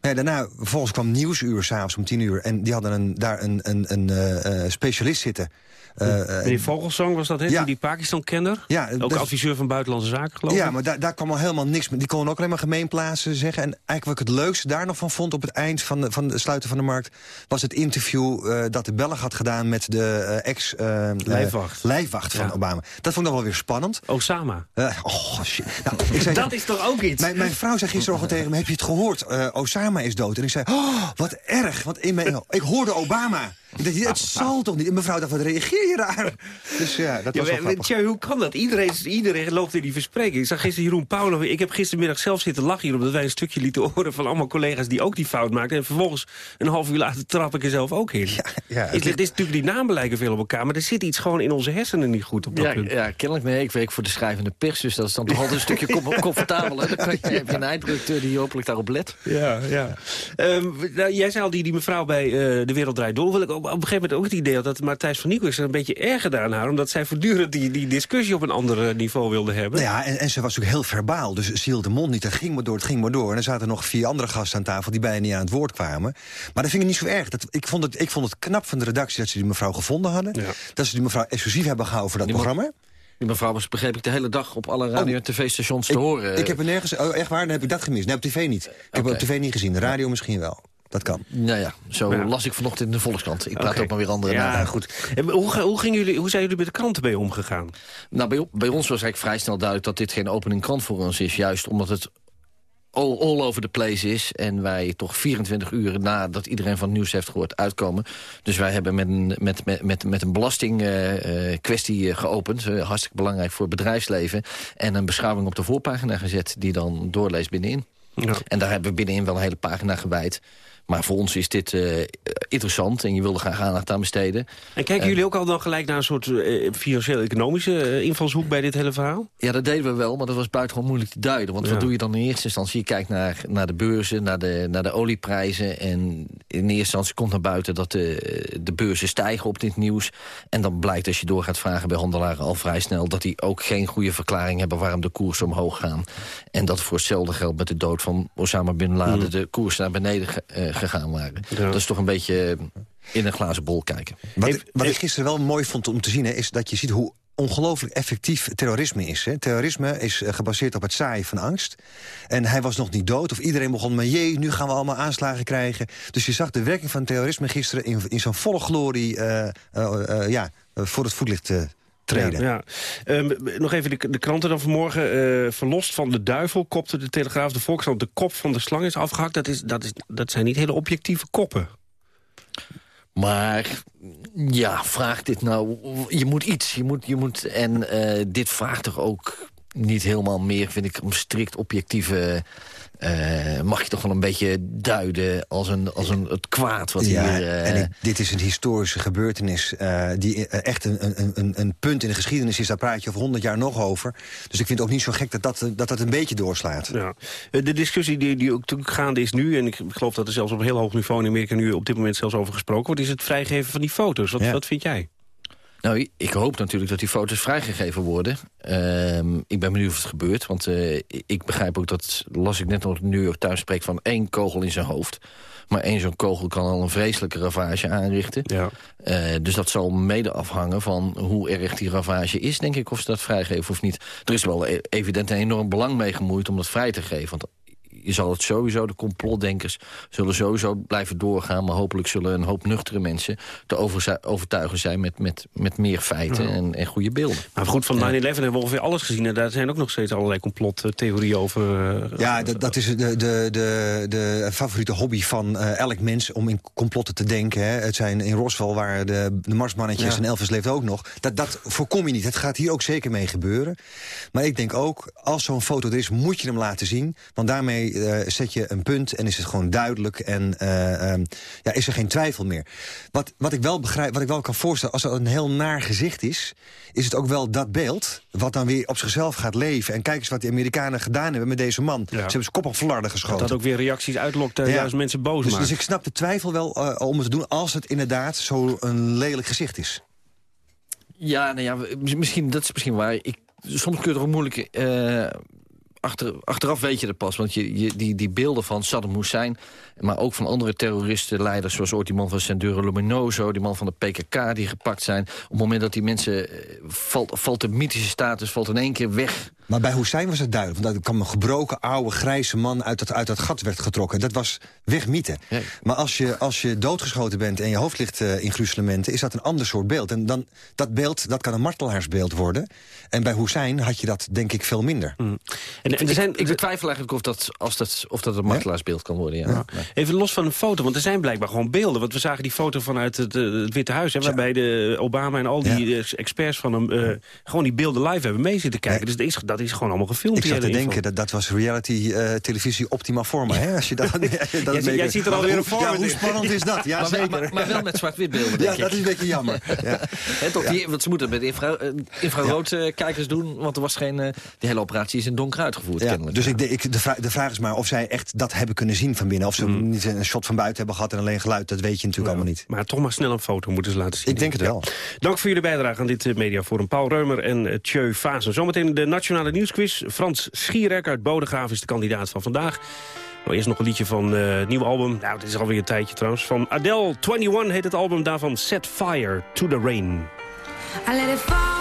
Ja, daarna, vervolgens kwam Nieuwsuur s'avonds om tien uur. En die hadden een, daar een, een, een specialist zitten. Uh, Meneer Vogelsang was dat, hè? Ja. Die Pakistan-kenner? Ja, ook dus, adviseur van Buitenlandse Zaken, geloof ik. Ja, maar daar, daar kwam al helemaal niks mee. Die kon ook alleen maar gemeenplaatsen zeggen. En eigenlijk wat ik het leukste daar nog van vond... op het eind van de, van de sluiten van de markt... was het interview uh, dat de Belg had gedaan met de uh, ex-lijfwacht lijfwacht van ja. Obama. Dat vond ik nog wel weer spannend. Osama. oh, shit. Nou, ik zei, dat is toch ook iets? Mijn, mijn vrouw zei gisteren al tegen me... heb je het gehoord? Osama is dood. En ik zei, oh, wat erg. Want in mijn, ik hoorde Obama... Het zal toch niet? En mevrouw dacht, wat reageer je raar? Dus ja, dat was ja. Tja, hoe kan dat? Iedereen, iedereen loopt in die verspreking. Ik zag gisteren Jeroen Paulo. Ik heb gistermiddag zelf zitten lachen hier... omdat wij een stukje lieten horen van allemaal collega's die ook die fout maakten. En vervolgens een half uur later trap ik er zelf ook in. Ja, ja, het, het, is natuurlijk, die namen lijken veel op elkaar... maar er zit iets gewoon in onze hersenen niet goed op dat ja, punt. Ja, kennelijk nee. Ik werk voor de schrijvende pers, dus dat is dan toch altijd een stukje com comfortabeler. Dan kan je, heb je een eindredacteur die hopelijk daarop let. Ja, ja. Um, nou, jij zei al, die, die mevrouw bij uh, De Wereld Draait Door... wil ik ook, op een gegeven moment ook het idee had dat Matthijs van Nieuwkerk... er een beetje erg gedaan haar, omdat zij voortdurend die, die discussie op een ander niveau wilde hebben. Nou ja, en, en ze was natuurlijk heel verbaal, dus ze hield de mond niet. Het ging maar door, het ging maar door. En er zaten nog vier andere gasten aan tafel die bijna niet aan het woord kwamen. Maar dat vind ik niet zo erg. Dat, ik, vond het, ik vond het knap van de redactie dat ze die mevrouw gevonden hadden. Ja. Dat ze die mevrouw exclusief hebben gehouden voor dat die programma. Die mevrouw was, begreep ik, de hele dag op alle radio- en tv-stations te horen. Ik heb er nergens... Oh, echt waar? Dan heb ik dat gemist. Nee, op tv niet. Ik okay. heb op tv niet gezien. De radio misschien wel. Dat kan. Nou ja, zo ja. las ik vanochtend in de Volkskrant. Ik praat okay. ook maar weer andere Ja, namen. goed. En hoe, hoe, gingen jullie, hoe zijn jullie met de kranten bij omgegaan? Nou, bij, bij ons was eigenlijk vrij snel duidelijk... dat dit geen opening krant voor ons is. Juist omdat het all, all over the place is. En wij toch 24 uur nadat iedereen van het nieuws heeft gehoord uitkomen. Dus wij hebben met een, met, met, met, met een belastingkwestie uh, uh, geopend. Uh, hartstikke belangrijk voor het bedrijfsleven. En een beschouwing op de voorpagina gezet die dan doorleest binnenin. Ja. En daar hebben we binnenin wel een hele pagina gewijd. Maar voor ons is dit uh, interessant en je wilde graag aandacht aan besteden. En kijken uh, jullie ook al dan gelijk naar een soort uh, financieel-economische invalshoek bij dit hele verhaal? Ja, dat deden we wel, maar dat was buitengewoon moeilijk te duiden. Want ja. wat doe je dan in eerste instantie? Je kijkt naar, naar de beurzen, naar de, naar de olieprijzen. En in eerste instantie komt naar buiten dat de, de beurzen stijgen op dit nieuws. En dan blijkt als je door gaat vragen bij handelaren al vrij snel... dat die ook geen goede verklaring hebben waarom de koersen omhoog gaan. En dat voor hetzelfde geld met de dood van Osama Bin Laden... Mm. de koers naar beneden gegaan waren. Ja. Dat is toch een beetje in een glazen bol kijken. Wat, ik, wat ik gisteren wel mooi vond om te zien... Hè, is dat je ziet hoe ongelooflijk effectief terrorisme is. Hè. Terrorisme is uh, gebaseerd op het zaaien van angst. En hij was nog niet dood, of iedereen begon met... jee, nu gaan we allemaal aanslagen krijgen. Dus je zag de werking van terrorisme gisteren... in, in zo'n volle glorie uh, uh, ja, voor het voetlicht treden. Ja, ja. Um, nog even de, de, kranten dan vanmorgen. Uh, verlost van de duivel kopte de Telegraaf de Volkskrant. De kop van de slang is afgehakt. Dat, is, dat, is, dat zijn niet hele objectieve koppen. Maar ja, vraag dit nou... Je moet iets. Je moet, je moet, en uh, dit vraagt toch ook niet helemaal meer, vind ik, om strikt objectieve... Uh, mag je toch wel een beetje duiden als, een, als een, het kwaad wat ja, hier... Uh... en ik, dit is een historische gebeurtenis uh, die echt een, een, een, een, punt in de geschiedenis is. Daar praat je over honderd jaar nog over. Dus ik vind het ook niet zo gek dat dat, dat, dat een beetje doorslaat. Ja. De discussie die, die ook gaande is nu... en ik geloof dat er zelfs op een heel hoog niveau in Amerika... nu op dit moment zelfs over gesproken wordt... is het vrijgeven van die foto's. Wat, ja. wat vind jij? Nou, ik hoop natuurlijk dat die foto's vrijgegeven worden. Ehm, ik ben benieuwd of het gebeurt. Want eh, ik begrijp ook dat, las ik net nog New York Times spreekt... van één kogel in zijn hoofd. Maar één zo'n kogel kan al een vreselijke ravage aanrichten. Ja. Eh, dus dat zal mede afhangen van hoe erg die ravage is, denk ik, of ze dat vrijgeven of niet. Er is wel e- evident een enorm belang mee gemoeid om dat vrij te geven. Want je zal het sowieso, de complotdenkers zullen sowieso blijven doorgaan... maar hopelijk zullen een hoop nuchtere mensen te overtuigen zijn... met, met, met meer feiten Ja. en, en goede beelden. Maar goed, van 9-11 hebben we ongeveer alles gezien. En daar zijn ook nog steeds allerlei complottheorieën over. eh, Ja, dat, dat is de, de, de, de favoriete hobby van eh, elk mens om in complotten te denken. Hè. Het zijn in Roswell waren de, de Marsmannetjes Ja. en Elvis leeft ook nog. Dat, dat voorkom je niet. Het gaat hier ook zeker mee gebeuren. Maar ik denk ook, als zo'n foto er is, moet je hem laten zien. Want daarmee eh, zet je een punt en is het gewoon duidelijk. En eh, ehm, ja, is er geen twijfel meer. Wat, wat, ik wel begrijp, wat ik wel kan voorstellen, als er een heel naar gezicht is... is het ook wel dat beeld wat dan weer op zichzelf gaat leven. En kijk eens wat die Amerikanen gedaan hebben met deze man. Ze hebben zijn kop op flarden geschoten. Dat dat ook weer reacties uitlokt en Ja. juist mensen boos dus, maakt. dus ik snap de twijfel wel eh, om het te doen... als het inderdaad zo'n lelijk gezicht is. Ja, nou ja, mis- misschien, dat is misschien waar. Ik, soms kun je er ook moeilijk... eh, achter, achteraf weet je dat pas. Want je, je, die, die beelden van Saddam Hussein... maar ook van andere terroristenleiders... zoals ooit die man van Sendero Luminoso... die man van de PKK die gepakt zijn... op het moment dat die mensen... eh, valt, valt de mythische status valt in één keer weg... Maar bij Hussein was het duidelijk. Want er kwam een gebroken, oude, grijze man uit dat, uit dat gat werd getrokken. Dat was wegmieten. Maar als je, als je doodgeschoten bent en je hoofd ligt eh, in gruzelementen... is dat een ander soort beeld. En dan, dat beeld dat kan een martelaarsbeeld worden. En bij Hussein had je dat denk ik veel minder. En, ik, ik betwijfel eigenlijk of dat, als dat, of dat een martelaarsbeeld kan worden. Ja. Nee. Even los van een foto, want er zijn blijkbaar gewoon beelden. Want we zagen die foto vanuit het, eh, het Witte Huis... Hè, waarbij de Obama en al die experts van hem... eh, gewoon die beelden live hebben mee zitten kijken. Dus dat is, dat is gewoon allemaal gefilmd. Ik zat te denken, dat, dat was reality eh, televisie optima forma. Hè? Als je dat, dat Jij- ziet er alweer een Ja, hoe spannend is dat? Ja, maar, zeker. Maar, maar wel met zwart-wit beelden, Ja, dat is een beetje jammer. Ja. Hè, toch, die, want ze moeten het met infra, eh, infraroodkijkers doen, want er was geen... eh, die hele operatie is in donker uitgevoerd, Ja, kennelijk. dus ik, de, ik, de, vraag, de vraag is maar of zij echt dat hebben kunnen zien van binnen. Of ze Hmm. niet een shot van buiten hebben gehad en alleen geluid. Dat weet je natuurlijk allemaal niet. Maar toch maar snel een foto moeten ze laten zien. Ik denk het wel. Dank voor jullie bijdrage aan dit eh, mediaforum. Paul Reumer en uh, Tjeu Fazen. Zometeen de Nationale Nieuwsquiz. Frans Schierek uit Bodegraven is de kandidaat van vandaag. Nou, eerst nog een liedje van eh, het nieuwe album. Nou, het is alweer een tijdje trouwens. Van Adele, 21 heet het album daarvan. Set Fire to the Rain. I let it fall,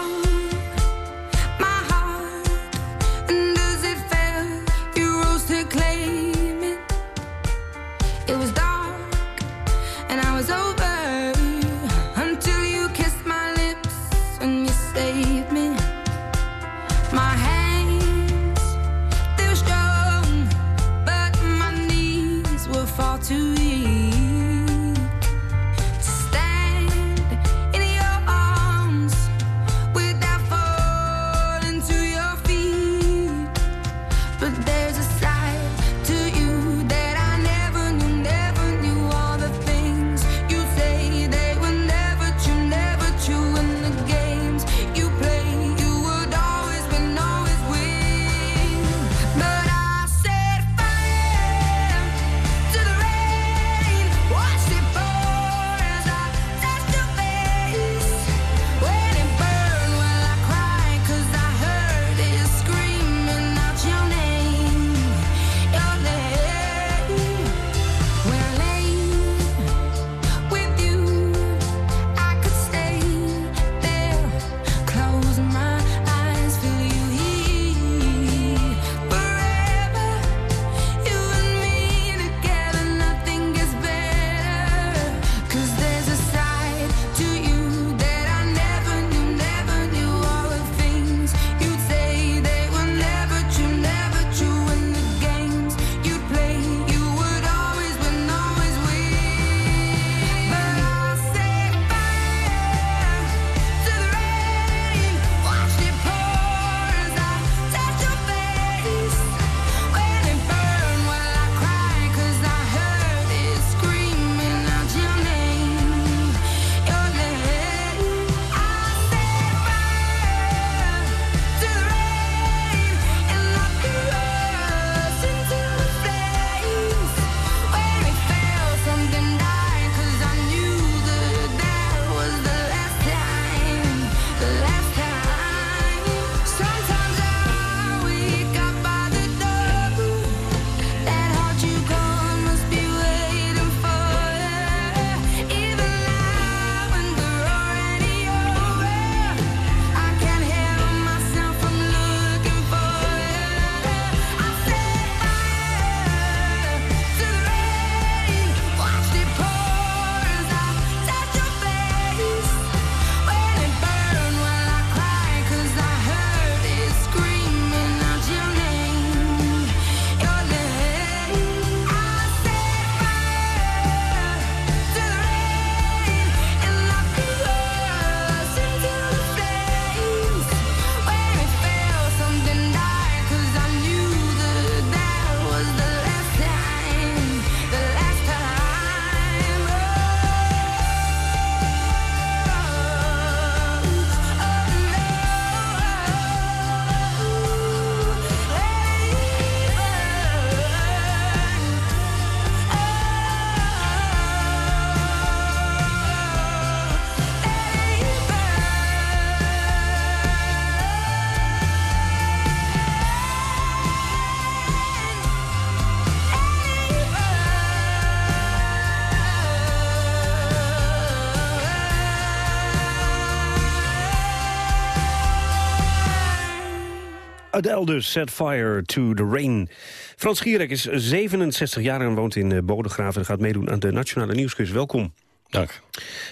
Adele dus, Set Fire to the Rain. Frans Gierek is 67 jaar en woont in eh, Bodegraven... en gaat meedoen aan de Nationale Nieuwsquiz. Welkom. Dank.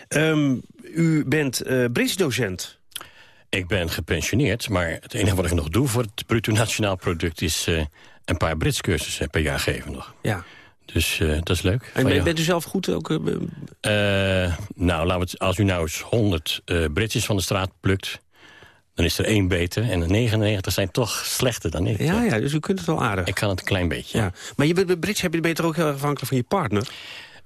Um, u bent uh, docent. Ik ben gepensioneerd, maar het enige wat ik nog doe... voor het bruto nationaal product is uh, een paar Brits cursussen per jaar geven nog. Ja. Dus uh, dat is leuk. En ben, bent u zelf goed ook? Uh, nou, laten we het, als u nou eens 100 uh, Britsjes van de straat plukt... dan is er één beter en de 99 zijn toch slechter dan ik. Ja, ja, dus u kunt het wel aardig. Ik kan het een klein beetje. Ja. Maar je bent Brits heb je beter ook heel erg afhankelijk van je partner?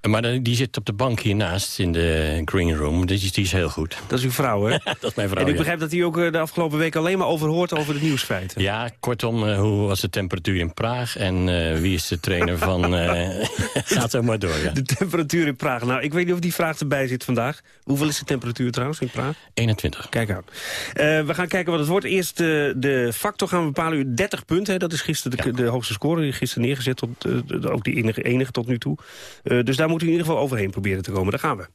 Maar die zit op de bank hiernaast in de green room. Die is, die is heel goed. Dat is uw vrouw, hè? dat is mijn vrouw, En ik ja. begrijp dat hij ook eh, de afgelopen week alleen maar overhoort over de nieuwsfeiten. Ja, kortom, uh, hoe was de temperatuur in Praag? En uh, wie is de trainer van... gaat zo maar door, ja. De temperatuur in Praag. Nou, ik weet niet of die vraag erbij zit vandaag. Hoeveel is de temperatuur trouwens in Praag? 21. Kijk aan. we gaan kijken wat het wordt. Eerst de factor gaan we bepalen. U 30 punten, hè? dat is gisteren de, ja. de hoogste score. Die gisteren neergezet, tot, ook die enige, enige tot nu toe. dus daar moet u in ieder geval overheen proberen te komen. Daar gaan we.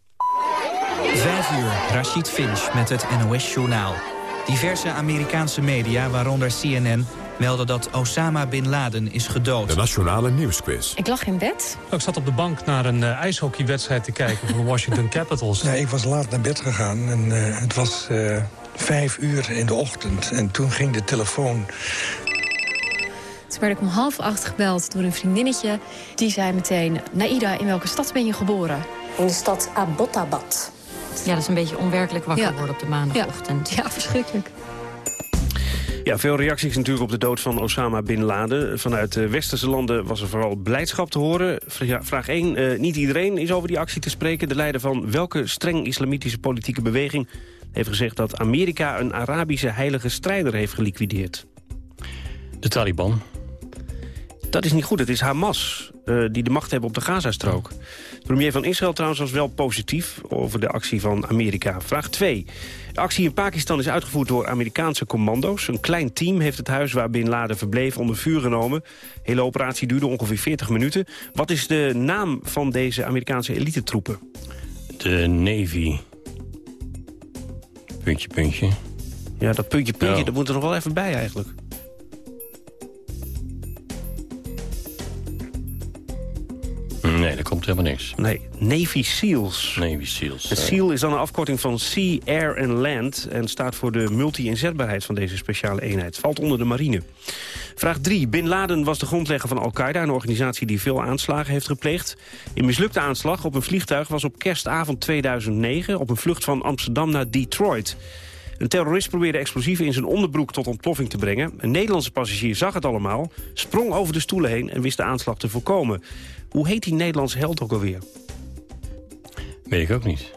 Vijf uur, Rashid Finch met het NOS-journaal. Diverse Amerikaanse media, waaronder CNN, melden dat Osama Bin Laden is gedood. De Nationale Nieuwsquiz. Ik lag in bed. Ik zat op de bank naar een uh, ijshockeywedstrijd te kijken van de Washington Capitals. Nee, ik was laat naar bed gegaan en uh, het was uh, vijf uur in de ochtend. En toen ging de telefoon toen werd ik om half acht gebeld door een vriendinnetje. Die zei meteen, Naida, in welke stad ben je geboren? In de stad Abbottabad. Ja, dat is een beetje onwerkelijk wakker ja. worden op de maandagochtend. Ja. ja, verschrikkelijk. Ja, veel reacties natuurlijk op de dood van Osama Bin Laden. Vanuit de westerse landen was er vooral blijdschap te horen. Vraag 1. Uh, niet iedereen is over die actie te spreken. De leider van welke streng islamitische politieke beweging... heeft gezegd dat Amerika een Arabische heilige strijder heeft geliquideerd? De Taliban. Dat is niet goed. Het is Hamas uh, die de macht hebben op de Gazastrook. De premier van Israël trouwens was wel positief over de actie van Amerika. Vraag 2. De actie in Pakistan is uitgevoerd door Amerikaanse commando's. Een klein team heeft het huis waar Bin Laden verbleef onder vuur genomen. De hele operatie duurde ongeveer 40 minuten. Wat is de naam van deze Amerikaanse elitetroepen? De Navy. Puntje, puntje. Ja, dat puntje, puntje, dat moet er nog wel even bij eigenlijk. Nee, er komt helemaal niks. Nee, Navy SEALs. Navy SEALs. Het SEAL is dan een afkorting van Sea, Air en Land... en staat voor de multi-inzetbaarheid van deze speciale eenheid. Valt onder de marine. Vraag 3. Bin Laden was de grondlegger van Al-Qaeda... een organisatie die veel aanslagen heeft gepleegd. In mislukte aanslag op een vliegtuig was op kerstavond 2009... op een vlucht van Amsterdam naar Detroit... Een terrorist probeerde explosieven in zijn onderbroek tot ontploffing te brengen. Een Nederlandse passagier zag het allemaal, sprong over de stoelen heen en wist de aanslag te voorkomen. Hoe heet die Nederlandse held ook alweer? Weet ik ook niet.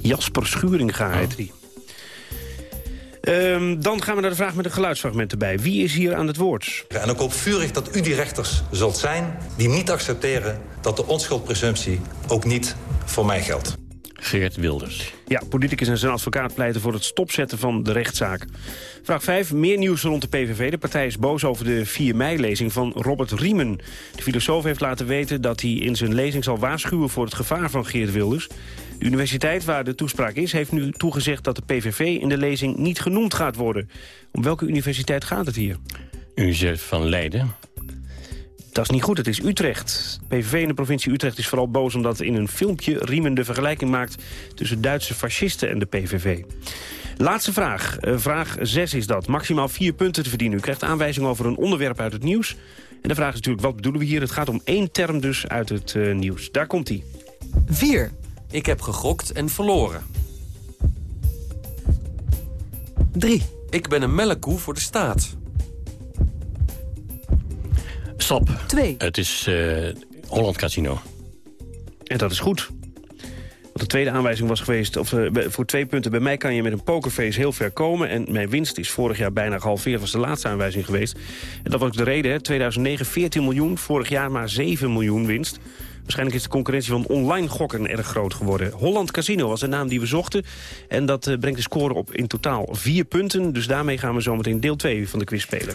Jasper Schuringa heet die. Um, dan gaan we naar de vraag met een geluidsfragment erbij. Wie is hier aan het woord? En ik hoop vurig dat u die rechters zult zijn... die niet accepteren dat de onschuldpresumptie ook niet voor mij geldt. Geert Wilders. Ja, politicus en zijn advocaat pleiten voor het stopzetten van de rechtszaak. Vraag 5. Meer nieuws rond de PVV. De partij is boos over de 4 mei-lezing van Robert Riemen. De filosoof heeft laten weten dat hij in zijn lezing zal waarschuwen... voor het gevaar van Geert Wilders. De universiteit waar de toespraak is heeft nu toegezegd... dat de PVV in de lezing niet genoemd gaat worden. Om welke universiteit gaat het hier? Universiteit van Leiden. Dat is niet goed, het is Utrecht. PVV in de provincie Utrecht is vooral boos omdat in een filmpje Riemen de vergelijking maakt tussen Duitse fascisten en de PVV. Laatste vraag. Uh, vraag 6 is dat. Maximaal vier punten te verdienen. U krijgt aanwijzing over een onderwerp uit het nieuws. En de vraag is natuurlijk, wat bedoelen we hier? Het gaat om één term dus uit het uh, nieuws. Daar komt hij. 4. Ik heb gegokt en verloren. 3. Ik ben een melkkoe voor de staat. Stop. 2. Het is uh, Holland Casino. En dat is goed. Want de tweede aanwijzing was geweest, of, uh, voor twee punten... bij mij kan je met een pokerface heel ver komen... en mijn winst is vorig jaar bijna gehalveerd, was de laatste aanwijzing geweest. En dat was ook de reden, hè. 2009 14 miljoen, vorig jaar maar 7 miljoen winst. Waarschijnlijk is de concurrentie van online gokken erg groot geworden. Holland Casino was de naam die we zochten. En dat uh, brengt de score op in totaal vier punten. Dus daarmee gaan we zometeen deel 2 van de quiz spelen.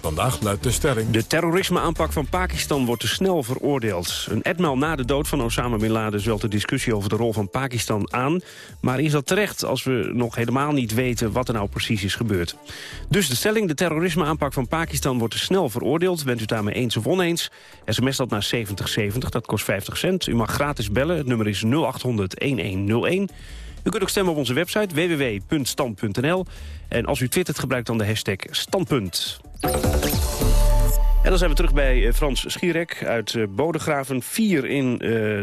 Vandaag luidt de stelling... De terrorismeaanpak van Pakistan wordt te snel veroordeeld. Een etmaal na de dood van Osama Bin Laden zwelt de discussie over de rol van Pakistan aan. Maar is dat terecht als we nog helemaal niet weten wat er nou precies is gebeurd? Dus de stelling, de terrorismeaanpak van Pakistan wordt te snel veroordeeld. Bent u daarmee eens of oneens? SMS dat naar 7070, dat kost 50 cent. U mag gratis bellen, het nummer is 0800-1101. U kunt ook stemmen op onze website www.stand.nl. En als u twittert, gebruik dan de hashtag standpunt. En dan zijn we terug bij eh, Frans Schierek uit eh, Bodegraven. 4 in uh,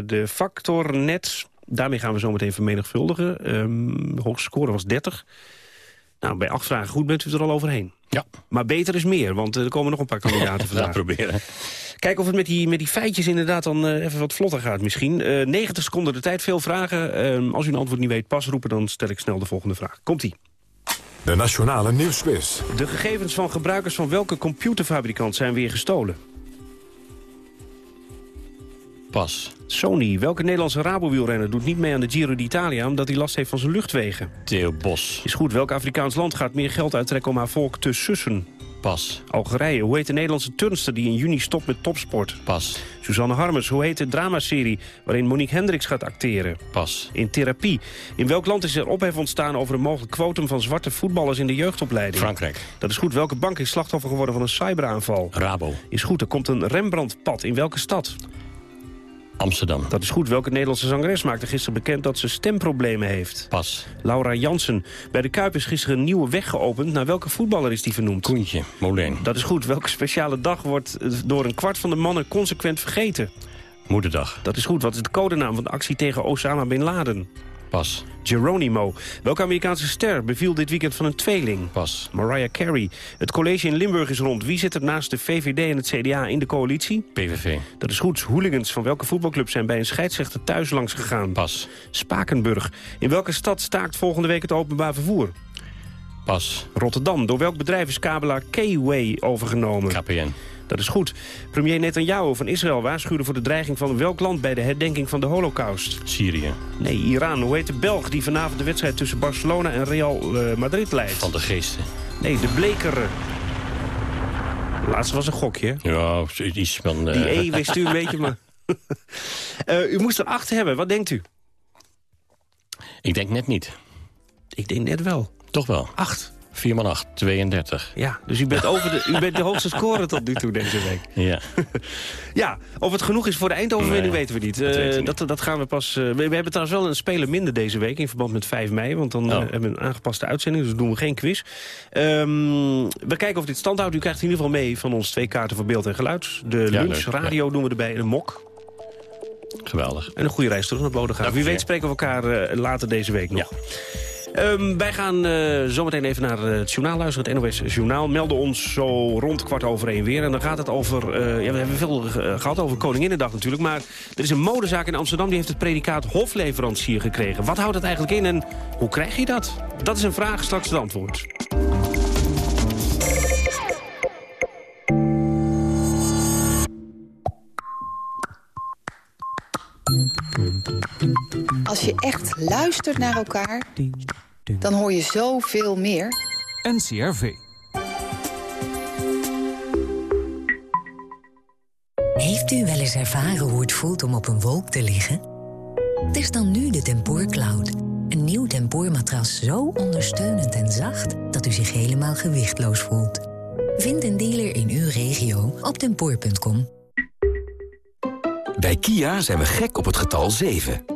de factornet. Daarmee gaan we zo meteen vermenigvuldigen. Um, de hoogste score was 30. Nou, bij acht vragen goed bent u er al overheen. Ja. Maar beter is meer, want er komen nog een paar kandidaten vandaag. Proberen. Kijken of het met die, met die feitjes inderdaad dan uh, even wat vlotter gaat misschien. Uh, 90 seconden de tijd, veel vragen. Uh, als u een antwoord niet weet, pas roepen, dan stel ik snel de volgende vraag. Komt-ie. De Nationale Nieuwsquiz. De gegevens van gebruikers van welke computerfabrikant zijn weer gestolen? Pas. Sony. Welke Nederlandse Rabo-wielrenner doet niet mee aan de Giro d'Italia... omdat hij last heeft van zijn luchtwegen? Theo Bos. Is goed. Welk Afrikaans land gaat meer geld uittrekken om haar volk te sussen? Pas. Algerije. Hoe heet de Nederlandse turnster die in juni stopt met topsport? Pas. Suzanne Harmers. Hoe heet de dramaserie waarin Monique Hendricks gaat acteren? Pas. In therapie. In welk land is er ophef ontstaan over een mogelijk quotum van zwarte voetballers in de jeugdopleiding? Frankrijk. Dat is goed. Welke bank is slachtoffer geworden van een cyberaanval? Rabo. Is goed. Er komt een Rembrandtpad. In welke stad? Amsterdam. Dat is goed. Welke Nederlandse zangeres maakte gisteren bekend dat ze stemproblemen heeft? Pas. Laura Jansen. Bij de Kuip is gisteren een nieuwe weg geopend. Naar welke voetballer is die vernoemd? Koentje, Moleen. Dat is goed. Welke speciale dag wordt door een kwart van de mannen consequent vergeten? Moederdag. Dat is goed. Wat is de codenaam van de actie tegen Osama Bin Laden? Pas. Geronimo. Welke Amerikaanse ster beviel dit weekend van een tweeling? Pas. Mariah Carey. Het college in Limburg is rond. Wie zit er naast de VVD en het CDA in de coalitie? PVV. Dat is goed. Hooligans van welke voetbalclub zijn bij een scheidsrechter thuis langs gegaan? Pas. Spakenburg. In welke stad staakt volgende week het openbaar vervoer? Pas. Rotterdam. Door welk bedrijf is kabelaar K-Way overgenomen? KPN. Dat is goed. Premier Netanyahu van Israël waarschuwde voor de dreiging van welk land bij de herdenking van de holocaust? Syrië. Nee, Iran. Hoe heet de Belg die vanavond de wedstrijd tussen Barcelona en Real uh, Madrid leidt? Van de geesten. Nee, de Blekeren. De laatste was een gokje. Ja, iets van... Uh... Die E wist u een beetje, maar... uh, u moest er acht hebben. Wat denkt u? Ik denk net niet. Ik denk net wel. Toch wel? Acht. 4 man 8, 32. Ja, dus u bent, over de, u bent de hoogste scorer tot nu toe deze week. Ja. ja, of het genoeg is voor de eindoverwinning Nee, weten we niet. dat Uh, dat, dat gaan we pas... Uh, we, we hebben trouwens wel een speler minder deze week... in verband met 5 mei, want dan Oh. uh, hebben we een aangepaste uitzending... dus doen we geen quiz. Um, we kijken of dit stand houdt. U krijgt in ieder geval mee van ons twee kaarten voor beeld en geluid. De Ja, lunch, leuk, radio doen we erbij en een mok. Geweldig. En een goede reis terug naar Bodegraven. Dank Wie weet spreken we elkaar later deze week nog. Um, wij gaan uh, zometeen even naar uh, het journaal luisteren, het NOS Journaal. Melden ons zo rond kwart over één weer. En dan gaat het over, uh, ja, we hebben veel gehad over Koninginnedag natuurlijk. Maar er is een modezaak in Amsterdam, die heeft het predicaat hofleverancier gekregen. Wat houdt dat eigenlijk in en hoe krijg je dat? Dat is een vraag, straks het antwoord. Als je echt luistert naar elkaar, dan hoor je zoveel meer. NCRV. Heeft u wel eens ervaren hoe het voelt om op een wolk te liggen? Het is dan nu de Tempoor Cloud. Een nieuw tempoormatras zo ondersteunend en zacht... dat u zich helemaal gewichtloos voelt. Vind een dealer in uw regio op tempoor.com. Bij Kia zijn we gek op het getal 7.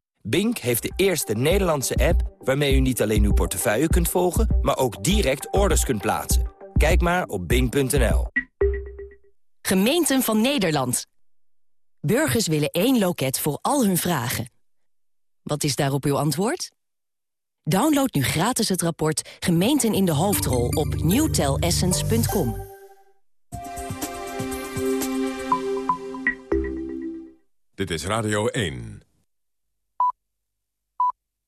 Bink heeft de eerste Nederlandse app waarmee u niet alleen uw portefeuille kunt volgen... maar ook direct orders kunt plaatsen. Kijk maar op bink.nl. Gemeenten van Nederland. Burgers willen één loket voor al hun vragen. Wat is daarop uw antwoord? Download nu gratis het rapport Gemeenten in de Hoofdrol op newtelessence.com. Dit is Radio 1.